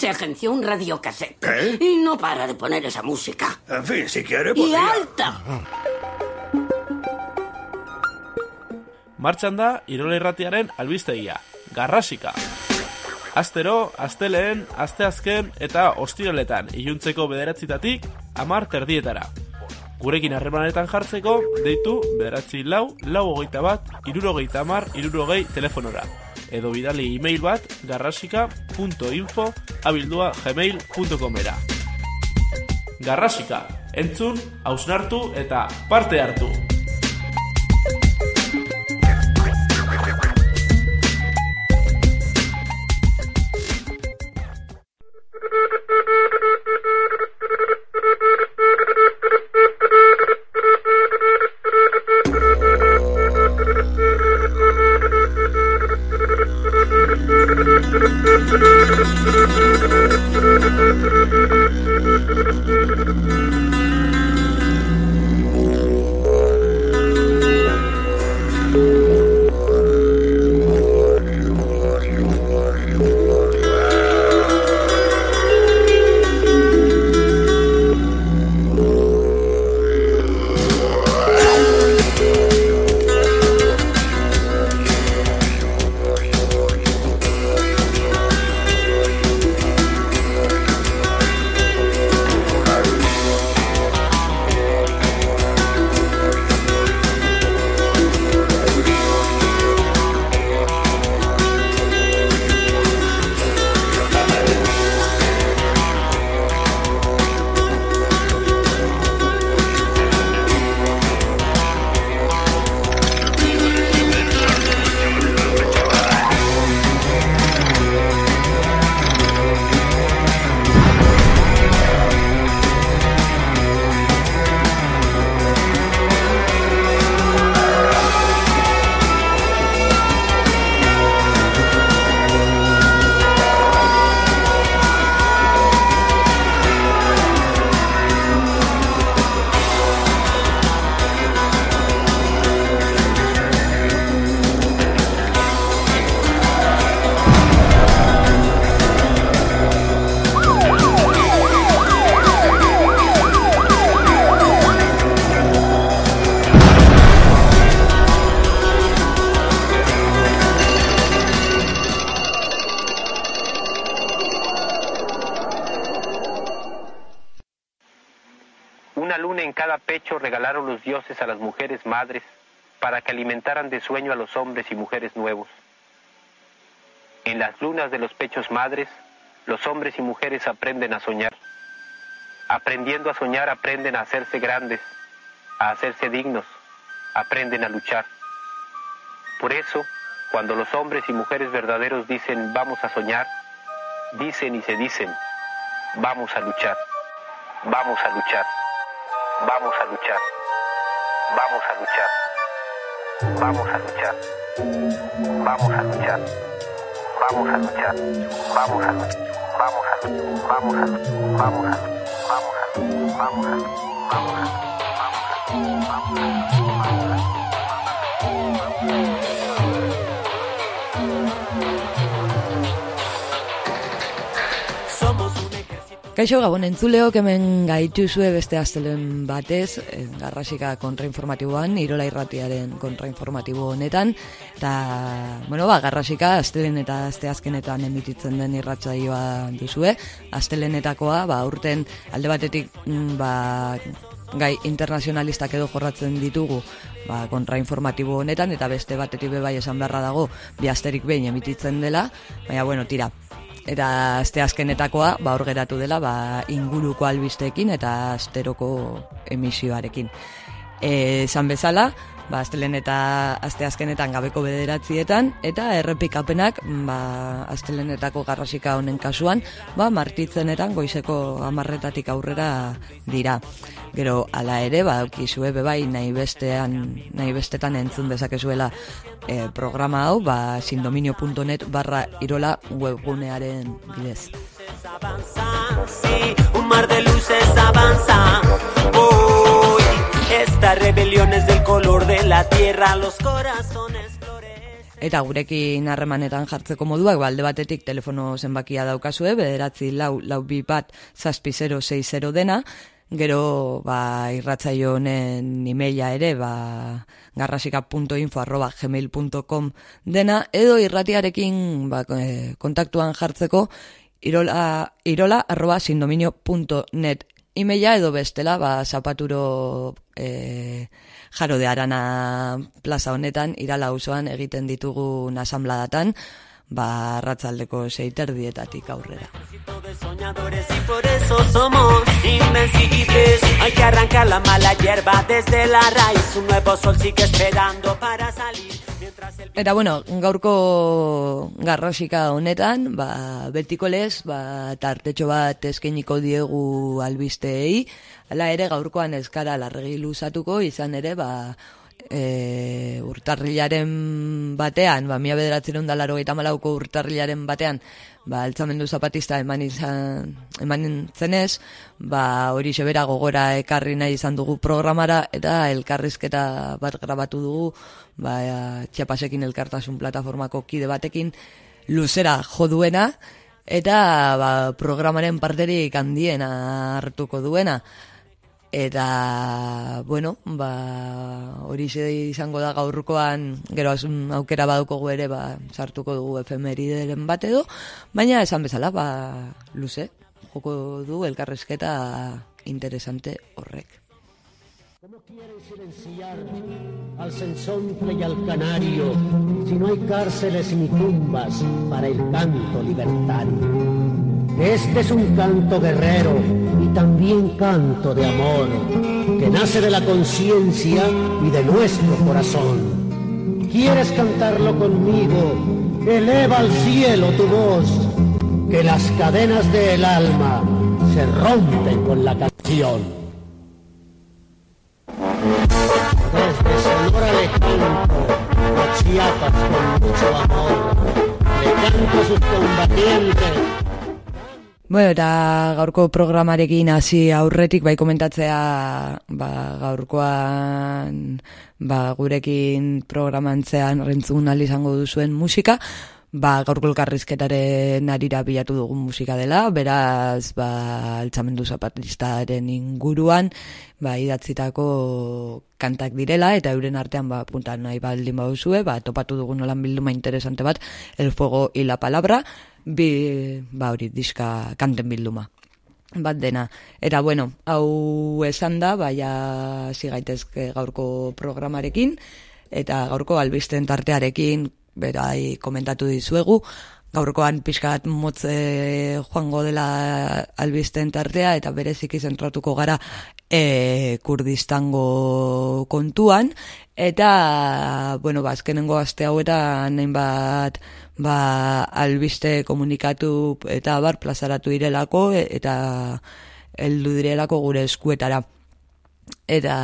Se agenció un radiocassette. ¿Qué? Y no para de poner esa música. En fin, si quiere, ¡Y podría... alta! Martxan da Irola Irratiaren albistegia, Garrasika. Astero, asteleen, asteazken eta ostiraletan iluntzeko bederatzitatik amar terdietara. Gurekin harremanetan jartzeko, deitu bederatzi lau, lau hogeita bat, irurogeita amar, irurogei telefonora. Edo bidali e-mail bat garrasika.info abildua gmail.com era. Garrasika, entzun, hausnartu eta parte hartu! Una luna en cada pecho regalaron los dioses a las mujeres madres para que alimentaran de sueño a los hombres y mujeres nuevos. En las lunas de los pechos madres, los hombres y mujeres aprenden a soñar. Aprendiendo a soñar, aprenden a hacerse grandes, a hacerse dignos, aprenden a luchar. Por eso, cuando los hombres y mujeres verdaderos dicen vamos a soñar, dicen y se dicen, vamos a luchar, vamos a luchar, vamos a luchar, vamos a luchar, vamos a luchar, vamos a luchar, vamos a luchar, vamos a luchar, vamos a luchar, vamos a luchar, vamos a luchar, vamos a luchar, vamos a luchar, vamos a luchar, vamos a luchar, vamos a luchar. Kaixo Gabon entzuleok hemen gaituzue beste astelen batez, eh, garrasika kontrainformatiboan, irola irratiaren kontrainformatibo honetan, eta, bueno, ba, garrasika astelen eta asteazkenetan emititzen den irratsaioa duzue, astelenetakoa, ba, urten alde batetik, mm, ba, gai internazionalistak edo jorratzen ditugu ba, kontrainformatibo honetan, eta beste batetik bebai esan beharra dago, bi asterik behin emititzen dela, baina, bueno, tira, eta aste azkenetakoa ba hor geratu dela ba inguruko albisteekin eta asteroko emisioarekin. Esan bezala, ba astelen eta aste azkenetan gabeko bederatzietan eta errepikapenak ba astelenetako garrasika honen kasuan, ba martitzenetan goizeko 10 aurrera dira. Gero hala ere ba daukizue bebai nahi bestean nahi bestetan entzun dezakezuela e, programa hau ba sindominio.net barra irola webgunearen bidez. un mar de luces avanza. Hoy, esta rebelión es del color de la tierra, los corazones. Eta gurekin harremanetan jartzeko moduak, ba, alde batetik telefono zenbakia daukazue, bederatzi lau, lau bi bat zazpi 060 dena, gero ba, irratzaio honen emaila ere, ba, garrasika.info arroba gmail.com dena, edo irratiarekin ba, eh, kontaktuan jartzeko irola, irola arroba sindominio.net emaila edo bestela, ba, zapaturo e, jaro de arana plaza honetan, irala usoan egiten ditugun asambladatan, ba, ratzaldeko seiter dietatik aurrera. Hay que arrancar la mala hierba desde la raíz. Un nuevo sol sigue esperando para salir. Eta bueno, gaurko garrasika honetan, ba, betiko lez, ba, tartetxo bat eskainiko diegu albisteei, hala ere gaurkoan eskara larregi luzatuko, izan ere, ba, e, urtarrilaren batean, ba, mila bederatzen da laro malauko urtarrilaren batean, ba, altzamendu zapatista eman izan, eman zenez, ba, hori sebera gogora ekarri nahi izan dugu programara, eta elkarrizketa bat grabatu dugu, ba, txapasekin elkartasun plataformako kide batekin, luzera jo duena, eta ba, programaren parterik handiena hartuko duena. Eta, bueno, ba, hori izango da gaurkoan, gero asun aukera baduko ere, ba, sartuko dugu efemerideren bat edo, baina esan bezala, ba, luze, joko du elkarrezketa interesante horrek. ¿Cómo quieren silenciar al sensontle y al canario si no hay cárceles ni tumbas para el canto libertario? Este es un canto guerrero y también canto de amor que nace de la conciencia y de nuestro corazón. ¿Quieres cantarlo conmigo? Eleva al cielo tu voz, que las cadenas del alma se rompen con la canción. Desde Sonora le canto a Chiapas con mucho amor. Le canto a sus combatientes. Bueno, eta gaurko programarekin hasi aurretik bai komentatzea ba, gaurkoan ba, gurekin programantzean rentzun izango duzuen musika, ba, gaurko elkarrizketaren arira bilatu dugun musika dela, beraz, ba, altzamendu zapatistaren inguruan, ba, idatzitako kantak direla, eta euren artean, ba, puntan nahi baldin bauzue, ba, topatu dugun nolan bilduma interesante bat, El Fuego y la Palabra, bi, ba, hori, diska kanten bilduma bat dena. Eta bueno, hau esan da, baina zigaitezke gaurko programarekin, eta gaurko albisten tartearekin, berai komentatu dizuegu, gaurkoan pixkat motze joango dela albisten tartea, eta bereziki zentratuko gara e, kurdistango kontuan, eta, bueno, ba, azkenengo aste hauetan nahin bat, ba, albiste komunikatu eta bar plazaratu direlako, e, eta heldu direlako gure eskuetara. Eta,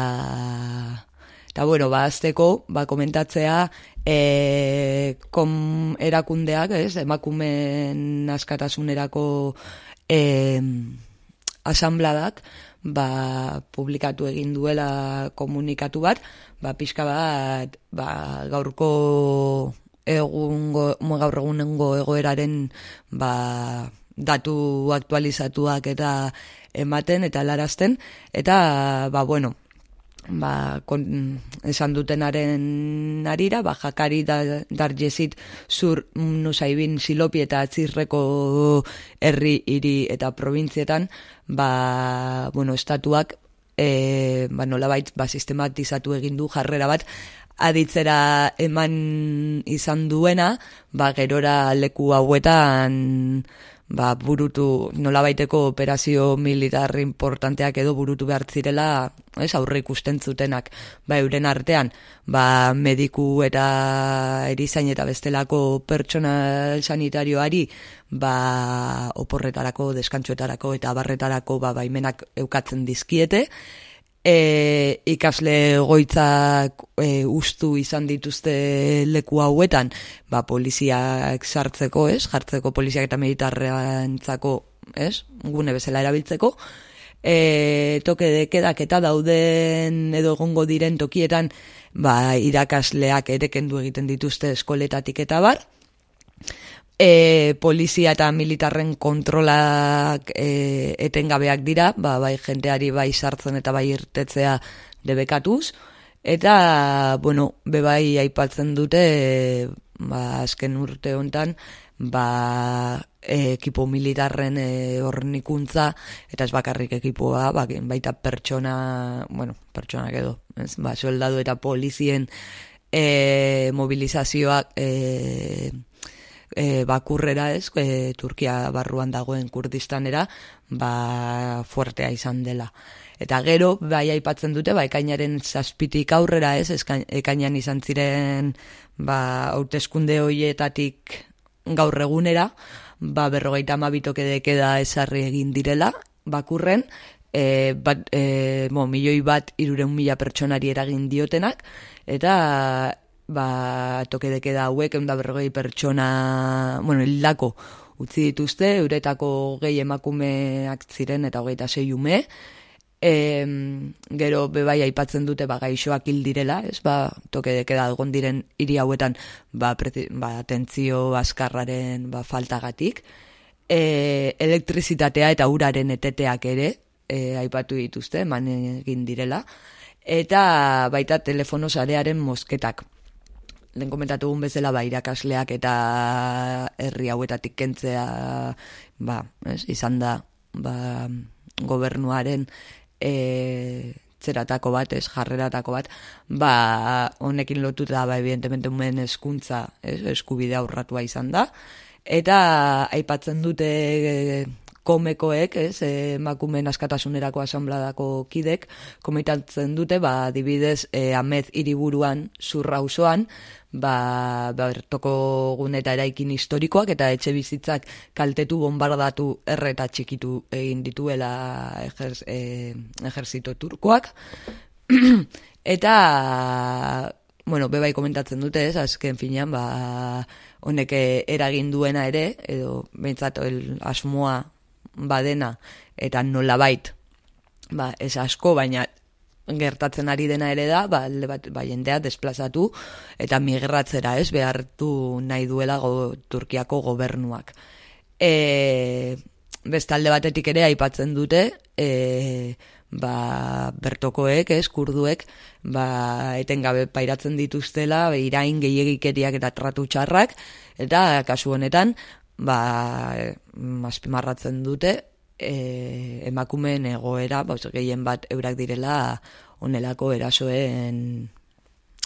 eta bueno, ba, azteko, ba, komentatzea, e, kom erakundeak, ez, emakumen askatasunerako e, asambladak, ba, publikatu egin duela komunikatu bat, ba, pixka bat, ba, gaurko egungo, gaur egunengo egoeraren ba, datu aktualizatuak eta ematen eta larazten, eta, ba, bueno, ba, kon, esan dutenaren arira, ba, jakari da, dar jesit zur nusaibin silopi eta atzirreko herri, hiri eta provintzietan, ba, bueno, estatuak e, ba, nolabait ba, sistematizatu egin du jarrera bat, aditzera eman izan duena, ba, gerora leku hauetan ba, burutu nolabaiteko operazio militar importanteak edo burutu behar zirela, ez, aurre ikusten zutenak, ba, euren artean, ba, mediku eta erizain eta bestelako pertsonal sanitarioari, ba, oporretarako, deskantsuetarako eta barretarako, ba, baimenak eukatzen dizkiete, e, ikasle goitzak e, ustu izan dituzte leku hauetan, ba, poliziak sartzeko, ez? Jartzeko poliziak eta meditarrentzako, ez? Gune bezala erabiltzeko. E, toke dekedak eta dauden edo egongo diren tokietan ba, irakasleak ere kendu egiten dituzte eskoletatik eta bar, e, polizia eta militarren kontrolak e, etengabeak dira, ba, bai jenteari bai sartzen eta bai irtetzea debekatuz, eta, bueno, bebai aipatzen dute, e, ba, azken urte hontan, ba, ekipo militarren e, hornikuntza, eta ez bakarrik ekipoa, ba, baita pertsona, bueno, pertsona edo, ez, ba, soldadu eta polizien e, mobilizazioak, e, e, bakurrera ez, e, Turkia barruan dagoen kurdistanera, ba, fuertea izan dela. Eta gero, bai aipatzen dute, ba, ekainaren zazpitik aurrera ez, ekainan izan ziren, ba, hauteskunde hoietatik gaur egunera, ba, berrogeita amabitoke dekeda esarri egin direla, bakurren, e, bat, e, mo, milioi bat irureun mila pertsonari eragin diotenak, eta ba, toke deke da hauek, eunda berrogei pertsona, bueno, hildako utzi dituzte, euretako gehi emakumeak ziren eta hogeita sei ume, e, gero bebai aipatzen dute ba, gaixoak hil direla, ez, ba, toke deke da egon diren hiri hauetan ba, preti, ba, tentzio askarraren ba, faltagatik, e, elektrizitatea eta uraren eteteak ere, e, aipatu dituzte, man egin direla, eta baita telefono sarearen mosketak den komentatu gun bezala ba, irakasleak eta herri hauetatik kentzea ba, ez, izan da ba, gobernuaren e, txeratako bat, ez, jarreratako bat, ba, honekin lotuta, ba, evidentemente, umen eskuntza, ez, eskubidea aurratua izan da, eta aipatzen dute komekoek, ez, emakumen askatasunerako asambladako kidek, komitatzen dute, ba, dibidez, e, amez iriburuan, zurra usoan, ba, bertoko guneta eraikin historikoak eta etxe bizitzak kaltetu bombardatu erre eta txikitu egin dituela ejerz, e, ejerzito turkoak. eta, bueno, bebai komentatzen dute ez, azken finean, ba, honek eragin duena ere, edo behintzat el asmoa badena eta nolabait ba, ez asko, baina gertatzen ari dena ere da, ba, bat, ba, jendea desplazatu eta migratzera ez behartu nahi duela go, Turkiako gobernuak. E, bestalde batetik ere aipatzen dute, e, ba, bertokoek, ez, kurduek, ba, etengabe pairatzen dituztela, irain gehiagikeriak eta tratu txarrak, eta kasu honetan, ba, azpimarratzen dute, e, emakumeen egoera, ba, gehien bat eurak direla onelako erasoen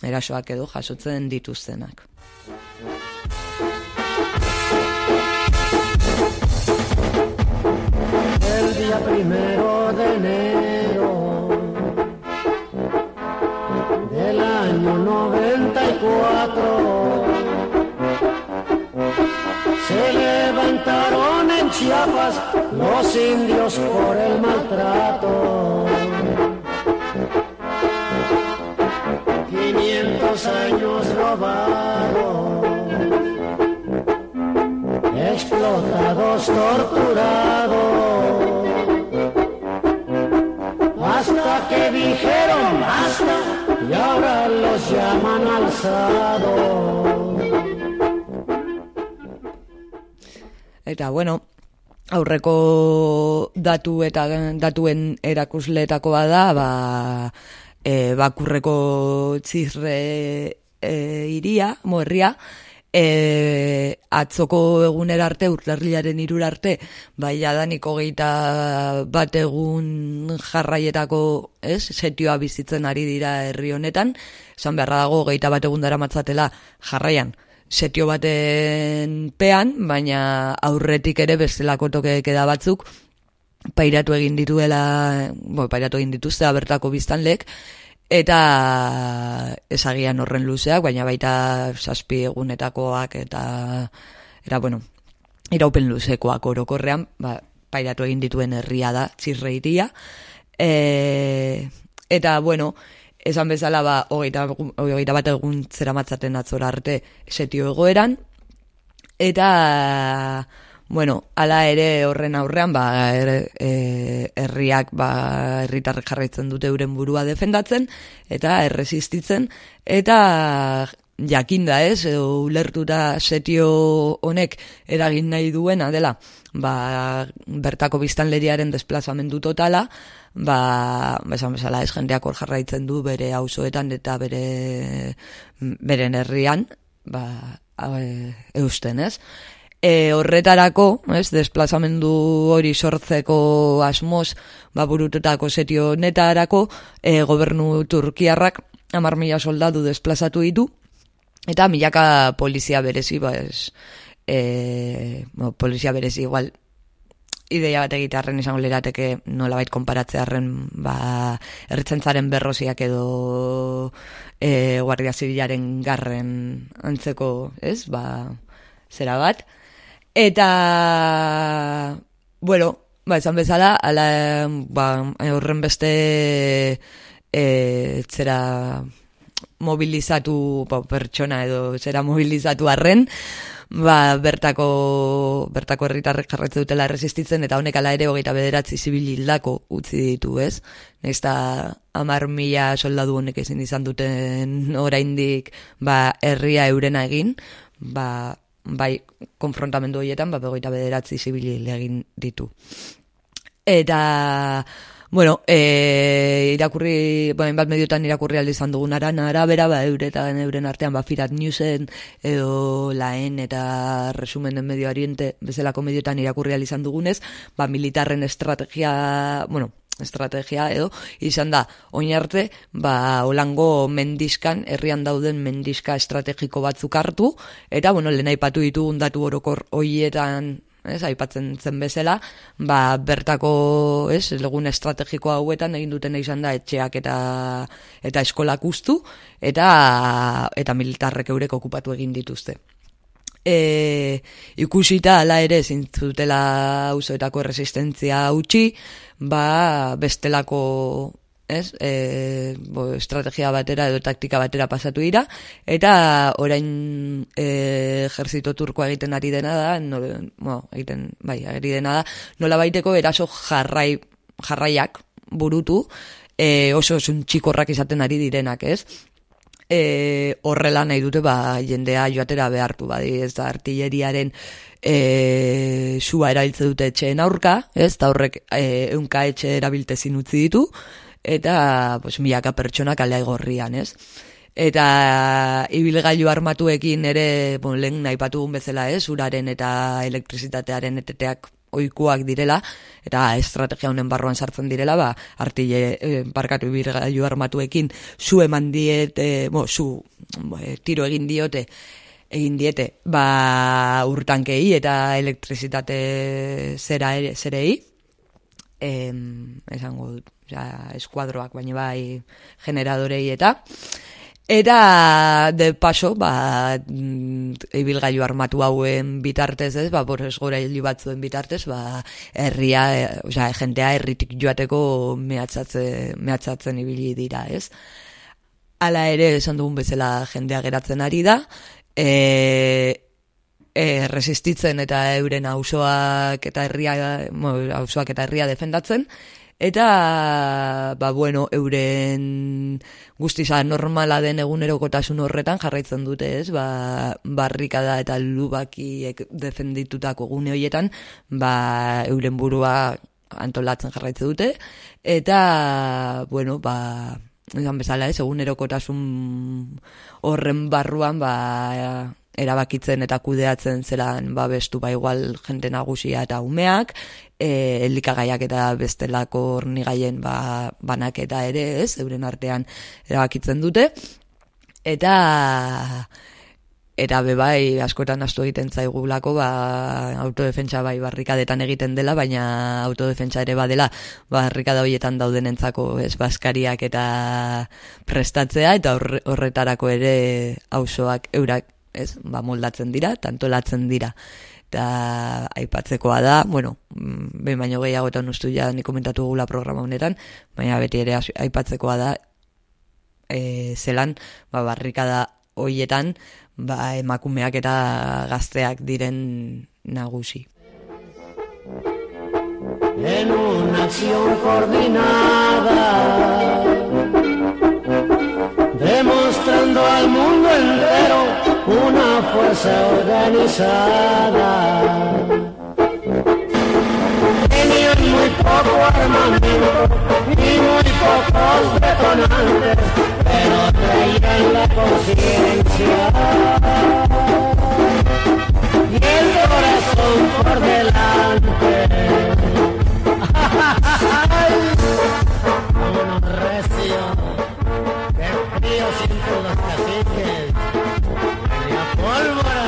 erasoak edo jasotzen dituztenak. El día primero levantaron en Chiapas los indios por el maltrato. 500 años robados, explotados, torturados, hasta que dijeron basta y ahora los llaman alzados. Eta bueno, aurreko datu eta datuen erakusleetakoa da, ba, e, bakurreko txirre e, iria, moerria, e, atzoko egunera arte, urtarrilaren irura arte, bai adaniko geita bat egun jarraietako, ez, setioa bizitzen ari dira herri honetan, esan beharra dago geita bat egun dara matzatela jarraian, setio baten pean, baina aurretik ere bestelako toke da batzuk, pairatu egin dituela, bo, pairatu egin dituzte bertako biztanlek, eta ezagian horren luzeak, baina baita saspi egunetakoak eta, era, bueno, iraupen luzekoak orokorrean, ba, pairatu egin dituen herria da, txirreitia, e, eta, bueno, esan bezala ba, hogeita, hogeita bat egun zera matzaten atzora arte setio egoeran, eta, Bueno, ala ere horren aurrean, ba, er, herriak, ba, herritarrek jarraitzen dute euren burua defendatzen, eta erresistitzen, eta jakinda ez, ulertuta setio honek eragin nahi duena dela, ba, bertako biztanleriaren desplazamendu totala, ba, esan bezala ez jendeak hor jarraitzen du bere auzoetan eta bere beren herrian, ba, e, eusten ez. E, horretarako, ez, desplazamendu hori sortzeko asmoz, ba, burututako setio netarako, e, gobernu turkiarrak amar mila soldadu desplazatu ditu, eta milaka polizia berezi, ba, ez, e, bo, polizia berezi igual, ideia bat egitarren izango lirateke nolabait konparatzearren ba, erritzentzaren berroziak edo e, guardia zibilaren garren antzeko, ez, ba, zera bat, Eta, bueno, ba, esan bezala, ala, ba, horren beste e, zera mobilizatu ba, pertsona edo zera mobilizatu arren, ba, bertako, bertako herritarrek jarretze dutela resistitzen, eta honek ala ere hogeita bederatzi zibilildako utzi ditu, ez? Nesta amar mila soldadu honek ezin izan duten oraindik ba, herria eurena egin, ba, bai konfrontamendu horietan, ba, begoita bederatzi zibili egin ditu. Eta, bueno, e, irakurri, bueno, bat mediotan irakurri aldi izan dugun aran, arabera, ba, euretan euren artean, ba, Firat Newsen, edo laen eta resumenen medio oriente, bezalako mediotan irakurri aldi izan dugunez, ba, militarren estrategia, bueno, estrategia edo izan da oin arte ba holango mendiskan herrian dauden mendiska estrategiko batzuk hartu eta bueno lehen aipatu ditugun datu orokor hoietan ez aipatzen zen bezala. Ba bertako ez legun estrategiko hauetan egin duten izan da etxeak eta eta eskolak ustu eta eta militarrek eurek okupatu egin dituzte. E, ikusita ala ere zintzutela usoetako resistentzia utzi, ba bestelako ez, e, bo, estrategia batera edo taktika batera pasatu dira, eta orain e, ejerzito turkoa egiten ari dena da, no, bo, egiten, bai, ari dena da, nola baiteko eraso jarrai, jarraiak burutu, e, oso txikorrak izaten ari direnak, ez? e, horrela nahi dute ba, jendea joatera behartu badi, ez da artilleriaren e, sua erabiltze dute etxeen aurka, ez? Da horrek e, eunka etxe erabiltezin utzi ditu, eta pues, miaka pertsona kalea egorrian, ez? Eta ibilgailu armatuekin ere, bon, lehen nahi patugun bezala, ez? Uraren eta elektrizitatearen eteteak oikuak direla, eta estrategia honen barruan sartzen direla, ba, artile, e, barkatu birgailu armatuekin, zu eman diete, bo, zu, e, tiro egin diote, egin diete, ba, urtankei eta elektrizitate zera ere, zerei, em, esango, ja, eskuadroak, baina bai, generadorei eta, Eta de paso, ba, mm, ibilgailu armatu hauen bitartez, ez, ba, borrez gora batzuen bitartez, ba, herria, e, osea, jentea herritik joateko mehatzatzen, mehatzatzen ibili dira, ez. Hala ere, esan dugun bezala jendea geratzen ari da, e, e, resistitzen eta euren auzoak eta herria, auzoak eta herria defendatzen, Eta, ba, bueno, euren guztiza normala den egunerokotasun horretan jarraitzen dute, ez? Ba, barrikada eta lubakiek defenditutako gune horietan, ba, euren burua antolatzen jarraitzen dute. Eta, bueno, ba, esan bezala, ez? Egunerokotasun horren barruan, ba, erabakitzen eta kudeatzen zelan babestu ba igual jente nagusia eta umeak, e, elikagaiak eta bestelako hornigaien ba, banaketa ere, ez, euren artean erabakitzen dute, eta eta bebai askotan astu egiten zaigulako ba, autodefentsa bai barrikadetan egiten dela, baina autodefentsa ere badela barrikada horietan dauden entzako ez, baskariak eta prestatzea, eta horretarako ere auzoak eurak ez, ba, moldatzen dira, tantolatzen dira. Eta aipatzekoa da, bueno, mm, behin baino gehiago eta nustu ja ni komentatu gula programa honetan, baina beti ere aipatzekoa da, e, zelan, ba, barrikada hoietan, ba, emakumeak eta gazteak diren nagusi. en una acción coordinada, demostrando al mundo entero una fuerza organizada. Tenían muy poco armamento y muy pocos detonantes, pero traían la conciencia y el corazón por delante. Vámonos recio, qué frío sienten los caciques, pólvora.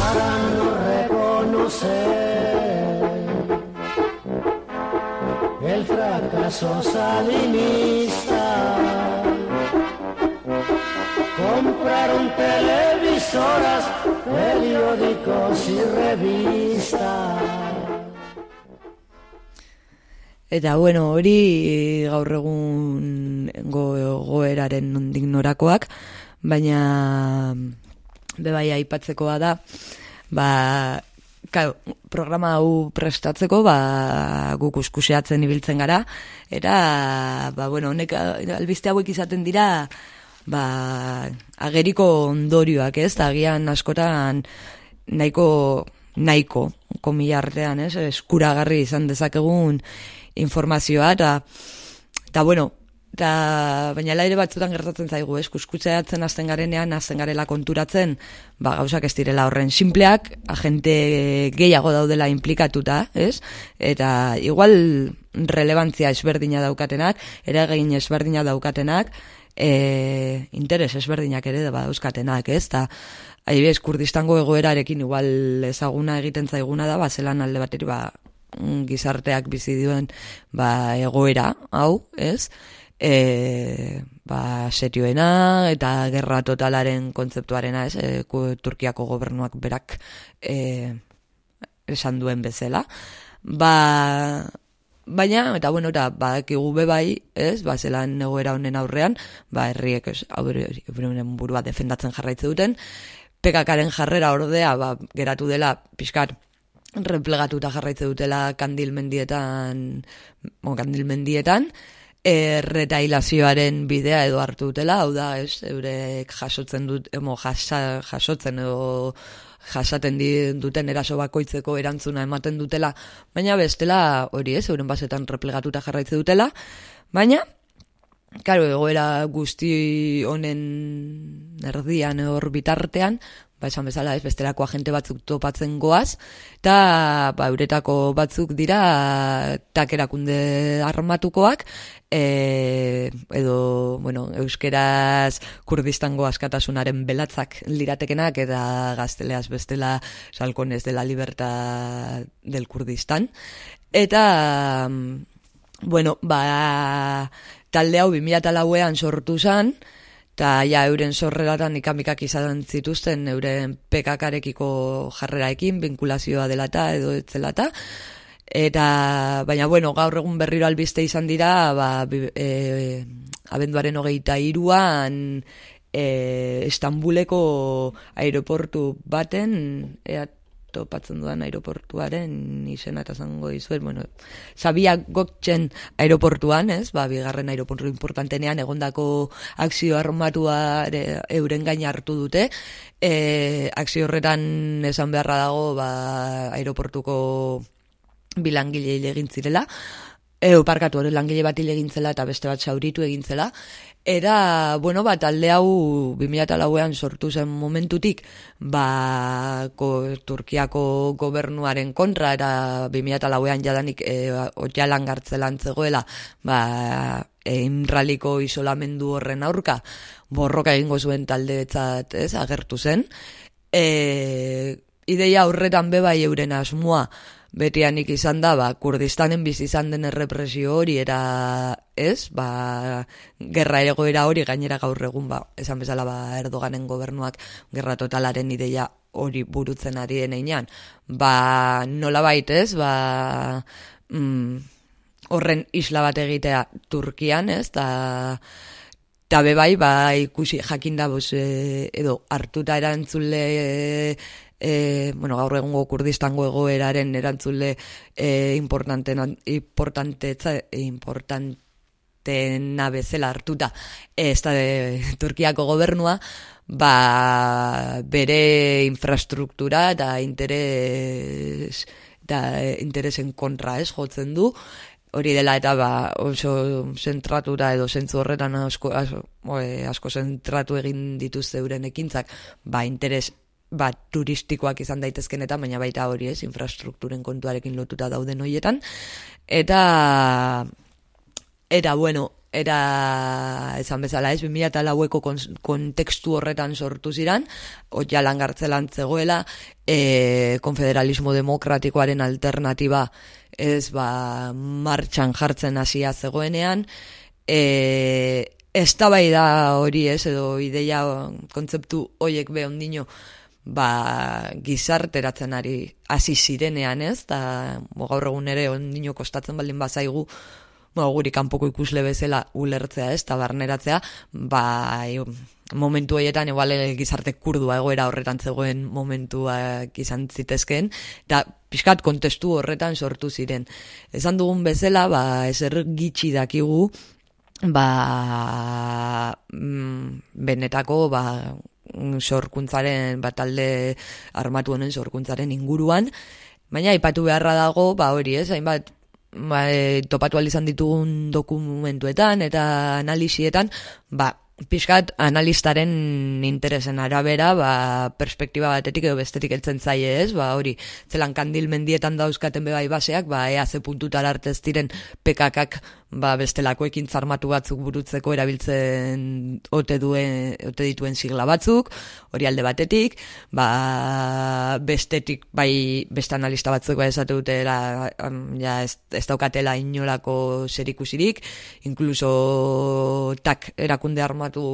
para no reconocer el fracaso salinista. Compraron televisoras, periódicos y revistas. Eta bueno, hori gaur egun go, goeraren nondik norakoak, baina bebai aipatzekoa da, ba, Claro, programa hau prestatzeko, ba, guk uskuseatzen ibiltzen gara, eta, ba, bueno, honek albiste hauek izaten dira, ba, ageriko ondorioak, ez, agian askotan nahiko, nahiko, komila artean, ez, eskuragarri izan dezakegun informazioa, eta, eta, bueno, eta, baina ere batzutan gertatzen zaigu, ez, kuskutzeatzen hasten garenean, hasten garela konturatzen, ba, gauzak ez direla horren simpleak, agente gehiago daudela implikatuta, ez, eta igual relevantzia ezberdina daukatenak, eragin ezberdina daukatenak, e, interes ezberdinak ere da dauzkatenak, ez, eta adibidez, kurdistango egoerarekin igual ezaguna egiten zaiguna da, ba, zelan alde bateri, ba, gizarteak bizi duen ba, egoera, hau, ez? E, ba, serioena eta gerra totalaren kontzeptuarena, ez? E, Turkiako gobernuak berak e, esan duen bezala. Ba, baina, eta bueno, eta badakigu be bai, ez, ba, zelan egoera honen aurrean, ba, herriek euren burua defendatzen jarraitze duten, pekakaren jarrera ordea, ba, geratu dela, pixkat, replegatuta jarraitze dutela kandil mendietan, o, kandil mendietan, erretailazioaren bidea edo hartu dutela, hau da, ez, eurek jasotzen dut, emo, jasa, jasotzen edo jasaten duten eraso bakoitzeko erantzuna ematen dutela, baina bestela hori ez, euren basetan replegatuta jarraitze dutela, baina, Karo, egoera guzti honen erdian hor bitartean, ba esan bezala ez bestelako agente batzuk topatzen goaz, eta ba, euretako batzuk dira takerakunde armatukoak, e, edo, bueno, euskeraz kurdistango askatasunaren belatzak liratekenak, eta gazteleaz bestela salkonez de la libertad del Kurdistan. Eta, mm, bueno, ba, talde hau 2004an sortu zan, eta ja euren sorreratan ikamikak izan zituzten euren PKK-rekiko jarreraekin, vinkulazioa dela eta edo etzelata, eta. Baina bueno, gaur egun berriro albiste izan dira, ba, e, abenduaren hogeita iruan e, Estambuleko aeroportu baten, ea topatzen dudan aeroportuaren izena eta zango dizuet, bueno, Sabia Gokchen aeroportuan, ez, ba, bigarren aeroportu importantenean, egondako akzio armatua euren gain hartu dute, e, akzio horretan esan beharra dago, ba, aeroportuko bilangile egin zirela, e, parkatu hori langile bat hil egin zela eta beste bat zauritu egin zela, Era, bueno, ba, talde hau 2008an sortu zen momentutik, ba, ko, Turkiako gobernuaren kontra, eta 2008an jadanik e, otialan gartzelan zegoela, ba, e, imraliko isolamendu horren aurka, borroka egingo zuen taldeetzat, ez, agertu zen. E, ideia horretan bebai euren asmoa, betianik izan da, ba, Kurdistanen bizi izan den errepresio hori era, ez, ba, gerra egoera hori gainera gaur egun, ba, esan bezala, ba, Erdoganen gobernuak gerra totalaren ideia hori burutzen ari denean, ba, nola ez, ba, mm, horren isla bat egitea Turkian, ez, eta eta bai, ba, ikusi jakinda, bos, e, edo hartuta erantzule e, e, bueno, gaur egungo kurdistango egoeraren erantzule e, importante, importante, importantena bezala hartuta ez da Turkiako gobernua, ba, bere infrastruktura eta interes eta interesen kontra ez jotzen du, hori dela eta ba, oso zentratura edo zentzu horretan asko, asko, asko zentratu egin dituzte euren ekintzak, ba, interes ba, turistikoak izan daitezken eta baina baita hori ez, infrastrukturen kontuarekin lotuta dauden hoietan. Eta, eta bueno, era esan bezala ez, 2000 eta laueko kontekstu horretan sortu ziran, oia langartzelan zegoela, e, konfederalismo demokratikoaren alternatiba ez ba, martxan jartzen hasia zegoenean, e, ez da bai da hori ez, edo ideia kontzeptu hoiek be ondino, ba, gizarteratzen ari hasi zirenean ez, eta gaur egun ere ondino kostatzen baldin bazaigu, ba, guri kanpoko ikusle bezala ulertzea ez, eta barneratzea, ba, momentu horietan igual gizarte kurdua egoera horretan zegoen momentuak izan zitezken, eta pixkat kontestu horretan sortu ziren. Esan dugun bezala, ba, ezer gitxi dakigu, ba, mm, benetako, ba, sorkuntzaren, bat talde armatu honen sorkuntzaren inguruan, baina ipatu beharra dago, ba hori ez, hainbat ba, e, topatu izan ditugun dokumentuetan eta analisietan, ba, pixkat analistaren interesen arabera, ba, perspektiba batetik edo bestetik eltzen zaie ez, ba, hori, zelan kandil mendietan dauzkaten bebai baseak, ba, ea ze puntutar artez diren pekakak ba, bestelako ekintza armatu batzuk burutzeko erabiltzen ote duen ote dituen sigla batzuk, hori alde batetik, ba, bestetik bai beste analista batzuk bai esate dutela ja ez, ez daukatela inolako serikusirik, incluso tak erakunde armatu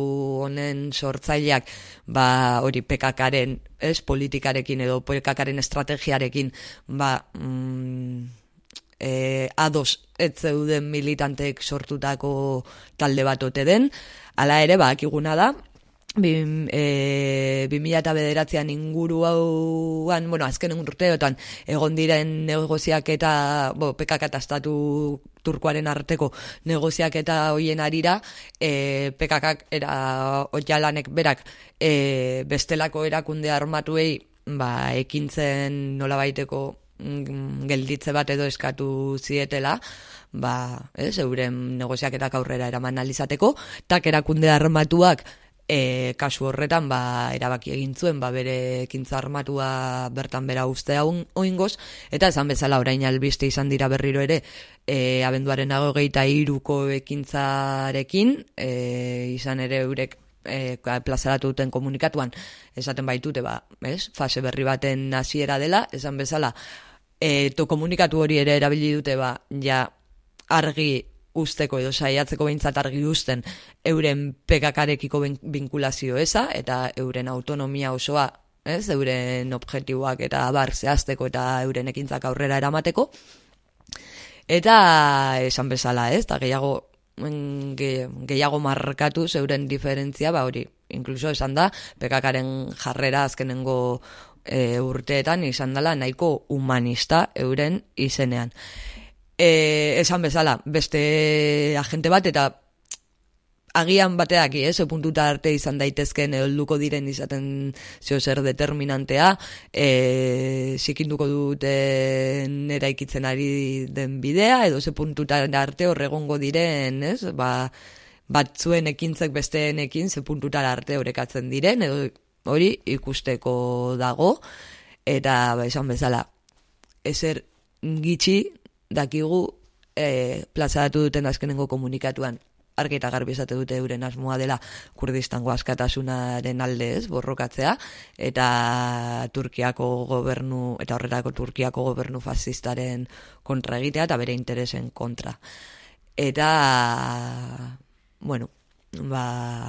honen sortzaileak ba, hori pekakaren ez, politikarekin edo pekakaren estrategiarekin ba, mm, e, ados ez zeuden militanteek sortutako talde bat ote den, ala ere, ba, akiguna da, Bim, e, 2000 eta bederatzean inguru hauan, bueno, azken urteotan, egon diren negoziak eta, bo, pekak estatu turkoaren arteko negoziak eta hoien arira, e, pekakak era oialanek berak e, bestelako erakunde armatuei, ba, ekintzen nola baiteko gelditze bat edo eskatu zietela, ba, ez, euren negoziaketak aurrera eraman alizateko, tak erakunde armatuak e, kasu horretan ba, erabaki egin zuen ba, bere ekintza armatua bertan bera ustea oingoz, eta esan bezala orain albiste izan dira berriro ere e, abenduaren nago geita iruko ekintzarekin, e, izan ere eurek e, plazaratu duten komunikatuan esaten baitute ba, ez? fase berri baten hasiera dela, esan bezala e, to komunikatu hori ere erabili dute ba, ja argi usteko edo saiatzeko behintzat argi usten euren pekakarekiko binkulazio eza eta euren autonomia osoa ez, euren objektiboak eta bar zehazteko eta euren ekintzak aurrera eramateko eta esan bezala ez, eta gehiago gehiago markatu zeuren diferentzia, ba hori, inkluso esan da, pekakaren jarrera azkenengo e, urteetan izan dela nahiko humanista euren izenean. E, esan bezala, beste agente bat eta agian bateak, ez, eh, puntuta arte izan daitezken helduko diren izaten zeo zer determinantea, e, zikinduko duten eraikitzen ari den bidea, edo ze puntuta arte horregongo diren, ez, ba, batzuen ekintzek besteenekin ze puntuta arte horrekatzen diren, edo hori ikusteko dago, eta ba, esan bezala, ezer gitxi dakigu e, plazaratu duten azkenengo komunikatuan argi eta garbi esate dute euren asmoa dela kurdistango askatasunaren alde ez, borrokatzea, eta Turkiako gobernu, eta horretako Turkiako gobernu fascistaren kontra egitea, eta bere interesen kontra. Eta, bueno, ba,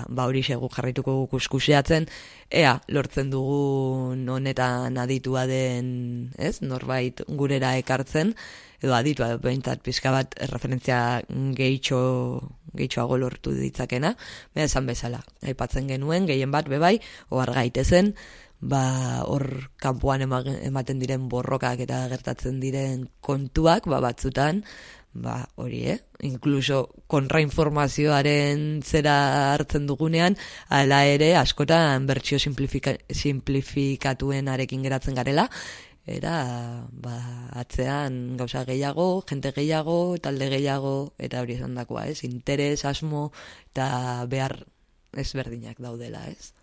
ba hori segu jarrituko kuskuseatzen, ea, lortzen dugun honetan aditua den, ez, norbait gurera ekartzen, edo aditua behintzat pizka bat referentzia gehitxo, gehitxoago lortu ditzakena, beha esan bezala, aipatzen genuen, gehien bat bebai, ohar gaitezen, ba hor kanpoan ematen diren borrokak eta gertatzen diren kontuak, ba batzutan, ba hori, eh? Incluso kontrainformazioaren zera hartzen dugunean, ala ere askotan bertsio simplifika, simplifikatuen arekin geratzen garela, era ba, atzean gauza gehiago, jente gehiago, talde gehiago, eta hori esan dakoa, ez? Interes, asmo, eta behar ezberdinak daudela, ez?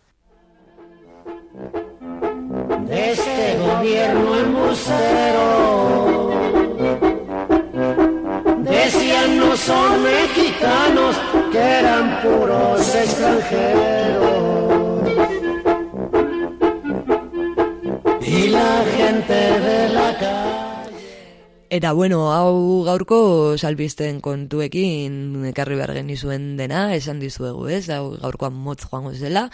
Este gobierno embustero Decían no son mexicanos, que eran puros extranjeros y la gente de la calle. Eta bueno, hau gaurko salbisten kontuekin ekarri behar genizuen dena, esan dizuegu, ez? Hau gaurkoan motz joango zela,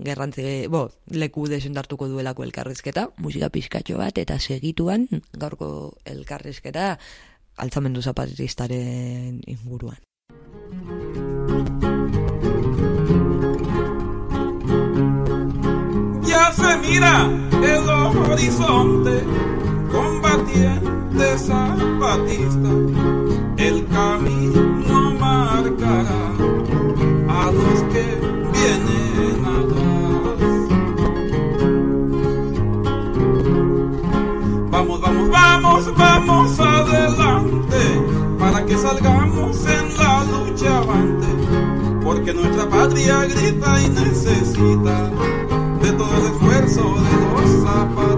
gerrantzi, bo, leku desendartuko duelako elkarrizketa, musika pizkatxo bat, eta segituan gaurko elkarrizketa altzamendu zapatistaren inguruan. Ya se mira el horizonte, combatiente zapatista, el camino marcará a los que vienen atrás. Vamos, vamos, vamos, vamos adelante, para que salgamos en la lucha avante, porque nuestra patria grita y necesita de todo el esfuerzo de los zapatistas.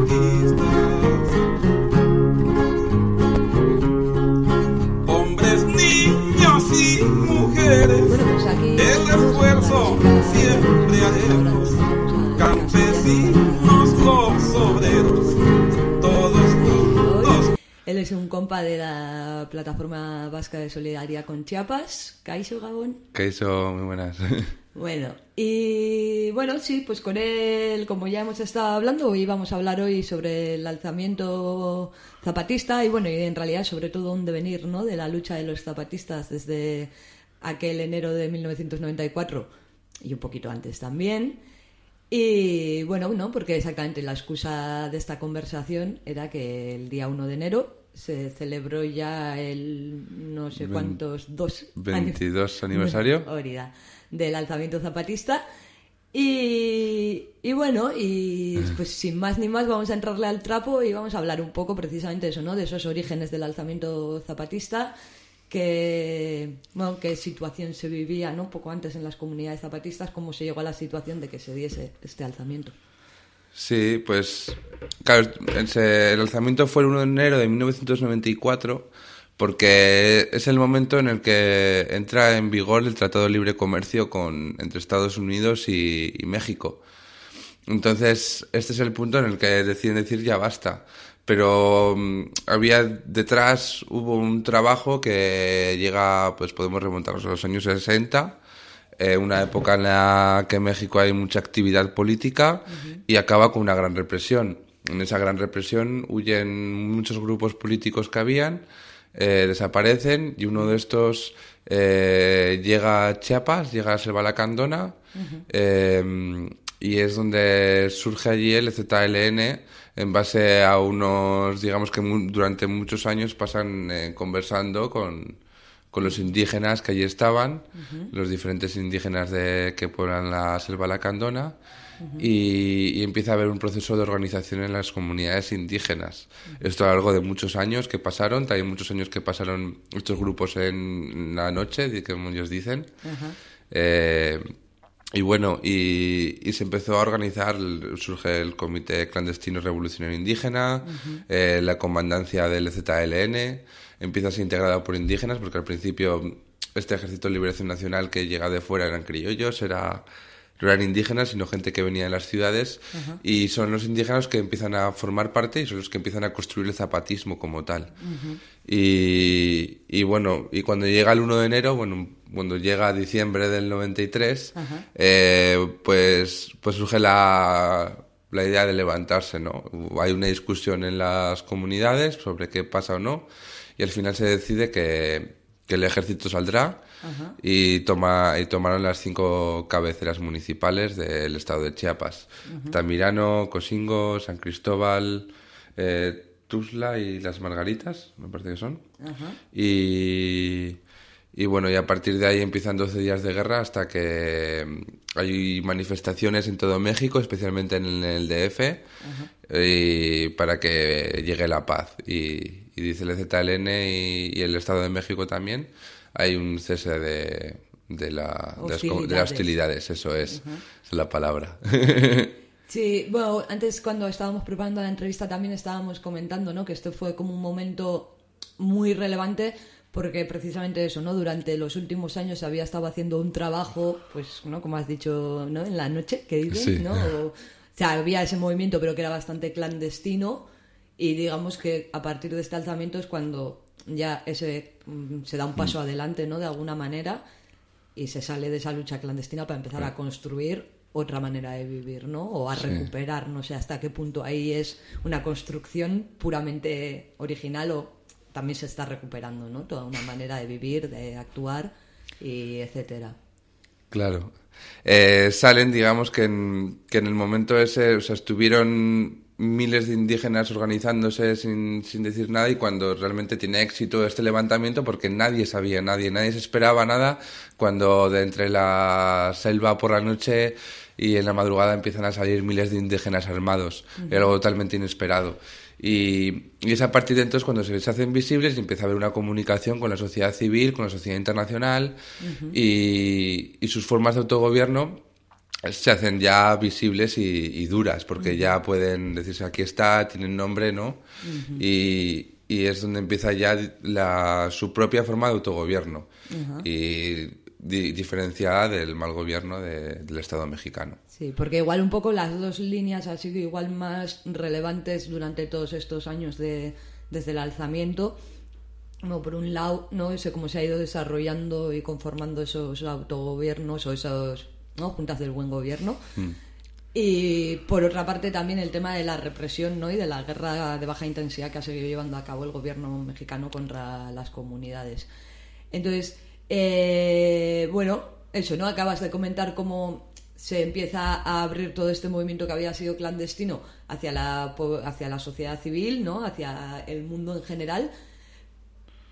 Él es un compa de la plataforma vasca de solidaridad con Chiapas, Caixo Gabón. Hizo muy buenas. Bueno, y bueno, sí, pues con él, como ya hemos estado hablando, hoy vamos a hablar hoy sobre el alzamiento zapatista y bueno, y en realidad sobre todo un devenir, ¿no? De la lucha de los zapatistas desde aquel enero de 1994 y un poquito antes también. Y bueno, no, porque exactamente la excusa de esta conversación era que el día 1 de enero se celebró ya el no sé cuántos, dos 22 aniversario. Del alzamiento zapatista. Y, y bueno, y pues sin más ni más vamos a entrarle al trapo y vamos a hablar un poco precisamente de eso, ¿no? De esos orígenes del alzamiento zapatista, que, bueno, qué situación se vivía, ¿no? Poco antes en las comunidades zapatistas, cómo se llegó a la situación de que se diese este alzamiento. Sí, pues claro, el alzamiento fue el 1 de enero de 1994 porque es el momento en el que entra en vigor el Tratado de Libre Comercio con, entre Estados Unidos y, y México. Entonces, este es el punto en el que deciden decir ya basta. Pero mm, había detrás, hubo un trabajo que llega, pues podemos remontarnos a los años 60, eh, una época en la que en México hay mucha actividad política y acaba con una gran represión. En esa gran represión huyen muchos grupos políticos que habían, eh, desaparecen y uno de estos eh, llega a Chiapas, llega a Selva Lacandona y es donde surge allí el ZLN en base a unos, digamos que mu- durante muchos años pasan conversando con, con los indígenas que allí estaban, los diferentes indígenas de, que pueblan la selva lacandona, y, y empieza a haber un proceso de organización en las comunidades indígenas. Esto a lo largo de muchos años que pasaron, también muchos años que pasaron estos grupos en la noche, como ellos dicen. Eh, y bueno, y, y se empezó a organizar, surge el Comité Clandestino Revolucionario Indígena, eh, la comandancia del ZLN, empieza a ser integrada por indígenas, porque al principio este Ejército de Liberación Nacional que llega de fuera eran criollos, era, no eran indígenas, sino gente que venía de las ciudades, y son los indígenas que empiezan a formar parte y son los que empiezan a construir el zapatismo como tal. Y, y bueno, y cuando llega el 1 de enero, bueno, cuando llega diciembre del 93, eh, pues, pues surge la, la idea de levantarse, ¿no? Hay una discusión en las comunidades sobre qué pasa o no, y al final se decide que, que el ejército saldrá y toma y tomaron las cinco cabeceras municipales del estado de Chiapas: Tamirano, Cosingo, San Cristóbal, eh, Tuzla y las Margaritas, me parece que son. Y, y bueno, y a partir de ahí empiezan 12 días de guerra hasta que mm, hay manifestaciones en todo México, especialmente en el DF, y para que llegue la paz. Y, y dice el ZLN y, y el Estado de México también, hay un cese de, de, la, co- de las Hostilidades. hostilidades, eso es, es la palabra. Sí, bueno, antes cuando estábamos preparando la entrevista también estábamos comentando, ¿no? Que esto fue como un momento muy relevante porque precisamente eso, ¿no? Durante los últimos años había estado haciendo un trabajo, pues, ¿no? Como has dicho, ¿no? En la noche, que dicen, Sí. ¿no? O, o sea, había ese movimiento, pero que era bastante clandestino y digamos que a partir de este alzamiento es cuando ya ese mm, se da un paso adelante, ¿no? De alguna manera y se sale de esa lucha clandestina para empezar a construir otra manera de vivir, ¿no? O a recuperar, no sé hasta qué punto ahí es una construcción puramente original o también se está recuperando, ¿no? Toda una manera de vivir, de actuar y etcétera. Claro. Eh, salen, digamos, que en, que en el momento ese, o sea, estuvieron miles de indígenas organizándose sin, sin decir nada y cuando realmente tiene éxito este levantamiento porque nadie sabía, nadie, nadie se esperaba nada cuando de entre la selva por la noche y en la madrugada empiezan a salir miles de indígenas armados. Era algo totalmente inesperado. Y, y es a partir de entonces cuando se, se hacen visibles y empieza a haber una comunicación con la sociedad civil, con la sociedad internacional y, y sus formas de autogobierno se hacen ya visibles y, y duras porque ya pueden decirse aquí está, tienen nombre, ¿no? y, y es donde empieza ya la, su propia forma de autogobierno. Y di- diferenciada del mal gobierno de- del Estado mexicano. Sí, porque igual un poco las dos líneas así que igual más relevantes durante todos estos años de, desde el alzamiento, bueno, por un lado, ¿no? Ese cómo se ha ido desarrollando y conformando esos autogobiernos o esos ¿no? juntas del buen gobierno. Y por otra parte también el tema de la represión ¿no? y de la guerra de baja intensidad que ha seguido llevando a cabo el gobierno mexicano contra las comunidades. Entonces, eh, bueno, eso, ¿no? Acabas de comentar cómo se empieza a abrir todo este movimiento que había sido clandestino hacia la, hacia la sociedad civil, ¿no? Hacia el mundo en general.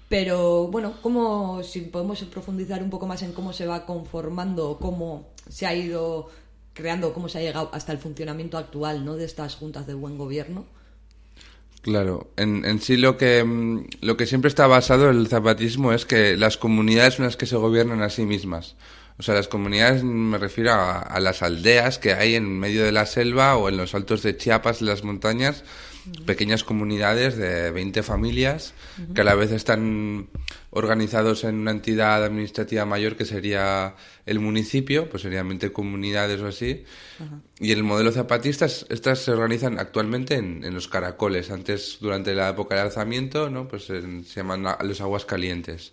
Pero bueno, ¿cómo, si podemos profundizar un poco más en cómo se va conformando, cómo se ha ido creando, cómo se ha llegado hasta el funcionamiento actual ¿no? de estas juntas de buen gobierno? Claro, en, en sí lo que, mm, lo que siempre está basado el zapatismo es que las comunidades son las que se gobiernan a sí mismas. O sea, las comunidades mm, me refiero a, a las aldeas que hay en medio de la selva o en los altos de Chiapas, en las montañas, pequeñas comunidades de 20 familias que a la vez están organizados en una entidad administrativa mayor que sería el municipio, pues serían 20 comunidades o así. Y el modelo zapatista, es- estas se organizan actualmente en, en los caracoles. Antes, durante la época del alzamiento, ¿no? pues en- se llaman a- los aguas calientes.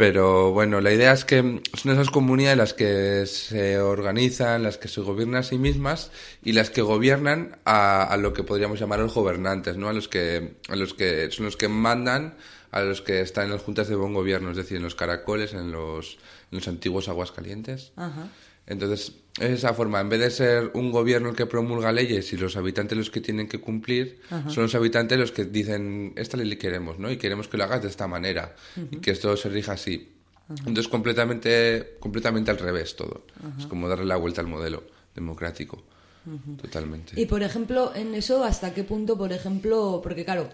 Pero bueno, la idea es que son esas comunidades las que se organizan, las que se gobiernan a sí mismas y las que gobiernan a, a lo que podríamos llamar los gobernantes, ¿no? A los que, a los que son los que mandan a los que están en las juntas de buen gobierno, es decir, en los caracoles, en los, en los antiguos aguas calientes. Ajá. Entonces, es esa forma, en vez de ser un gobierno el que promulga leyes y los habitantes los que tienen que cumplir, son los habitantes los que dicen, esta ley queremos, ¿no? Y queremos que lo hagas de esta manera y que esto se rija así. Entonces, completamente, completamente al revés todo. Es como darle la vuelta al modelo democrático. Totalmente. Y por ejemplo, en eso, ¿hasta qué punto, por ejemplo, porque claro,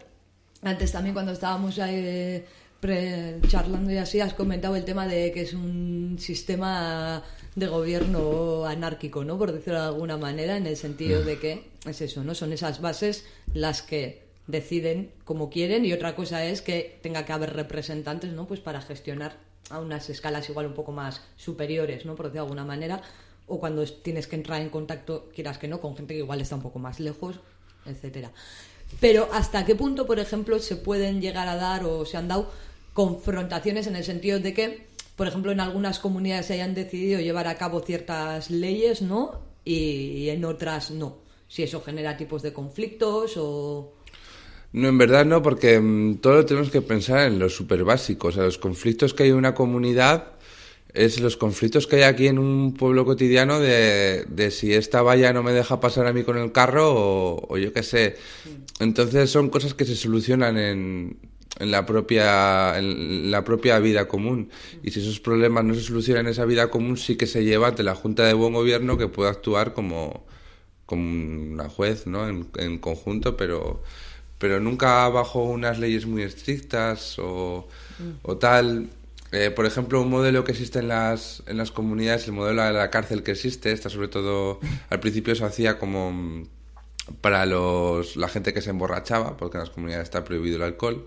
antes también cuando estábamos ahí pre- charlando y así, has comentado el tema de que es un sistema de gobierno anárquico, ¿no? Por decirlo de alguna manera, en el sentido de que es eso, ¿no? Son esas bases las que deciden como quieren y otra cosa es que tenga que haber representantes, ¿no? Pues para gestionar a unas escalas igual un poco más superiores, ¿no? Por decirlo de alguna manera, o cuando es- tienes que entrar en contacto, quieras que no, con gente que igual está un poco más lejos, etcétera. Pero hasta qué punto, por ejemplo, se pueden llegar a dar o se han dado confrontaciones en el sentido de que por ejemplo, en algunas comunidades se hayan decidido llevar a cabo ciertas leyes, ¿no? Y en otras no. Si eso genera tipos de conflictos o... No, en verdad no, porque mm, todo lo tenemos que pensar en los súper básicos. O sea, los conflictos que hay en una comunidad es los conflictos que hay aquí en un pueblo cotidiano de, de si esta valla no me deja pasar a mí con el carro o, o yo qué sé. Entonces son cosas que se solucionan en, en la propia en la propia vida común. Y si esos problemas no se solucionan en esa vida común sí que se lleva ante la Junta de Buen Gobierno que puede actuar como, como una juez ¿no? en, en conjunto pero pero nunca bajo unas leyes muy estrictas o, o tal. Eh, por ejemplo, un modelo que existe en las, en las comunidades, el modelo de la cárcel que existe, está sobre todo, al principio se hacía como para los, la gente que se emborrachaba, porque en las comunidades está prohibido el alcohol,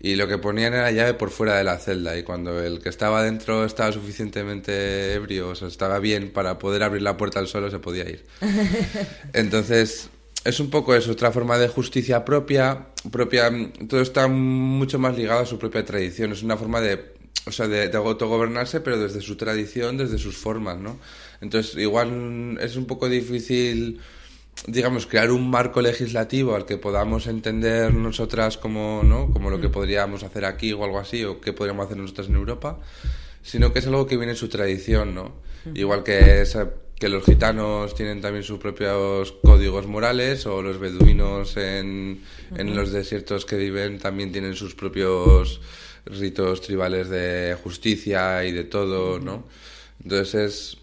y lo que ponían era llave por fuera de la celda, y cuando el que estaba dentro estaba suficientemente ebrio, o sea, estaba bien para poder abrir la puerta al suelo, se podía ir. Entonces, es un poco eso, otra forma de justicia propia, propia, todo está mucho más ligado a su propia tradición, es una forma de o sea, de, de, autogobernarse, pero desde su tradición, desde sus formas, ¿no? Entonces, igual es un poco difícil, digamos, crear un marco legislativo al que podamos entender nosotras como, ¿no? Como lo que podríamos hacer aquí o algo así, o qué podríamos hacer nosotras en Europa, sino que es algo que viene en su tradición, ¿no? Igual que esa, que los gitanos tienen también sus propios códigos morales o los beduinos en, en los desiertos que viven también tienen sus propios ritos tribales de justicia y de todo, ¿no? Entonces es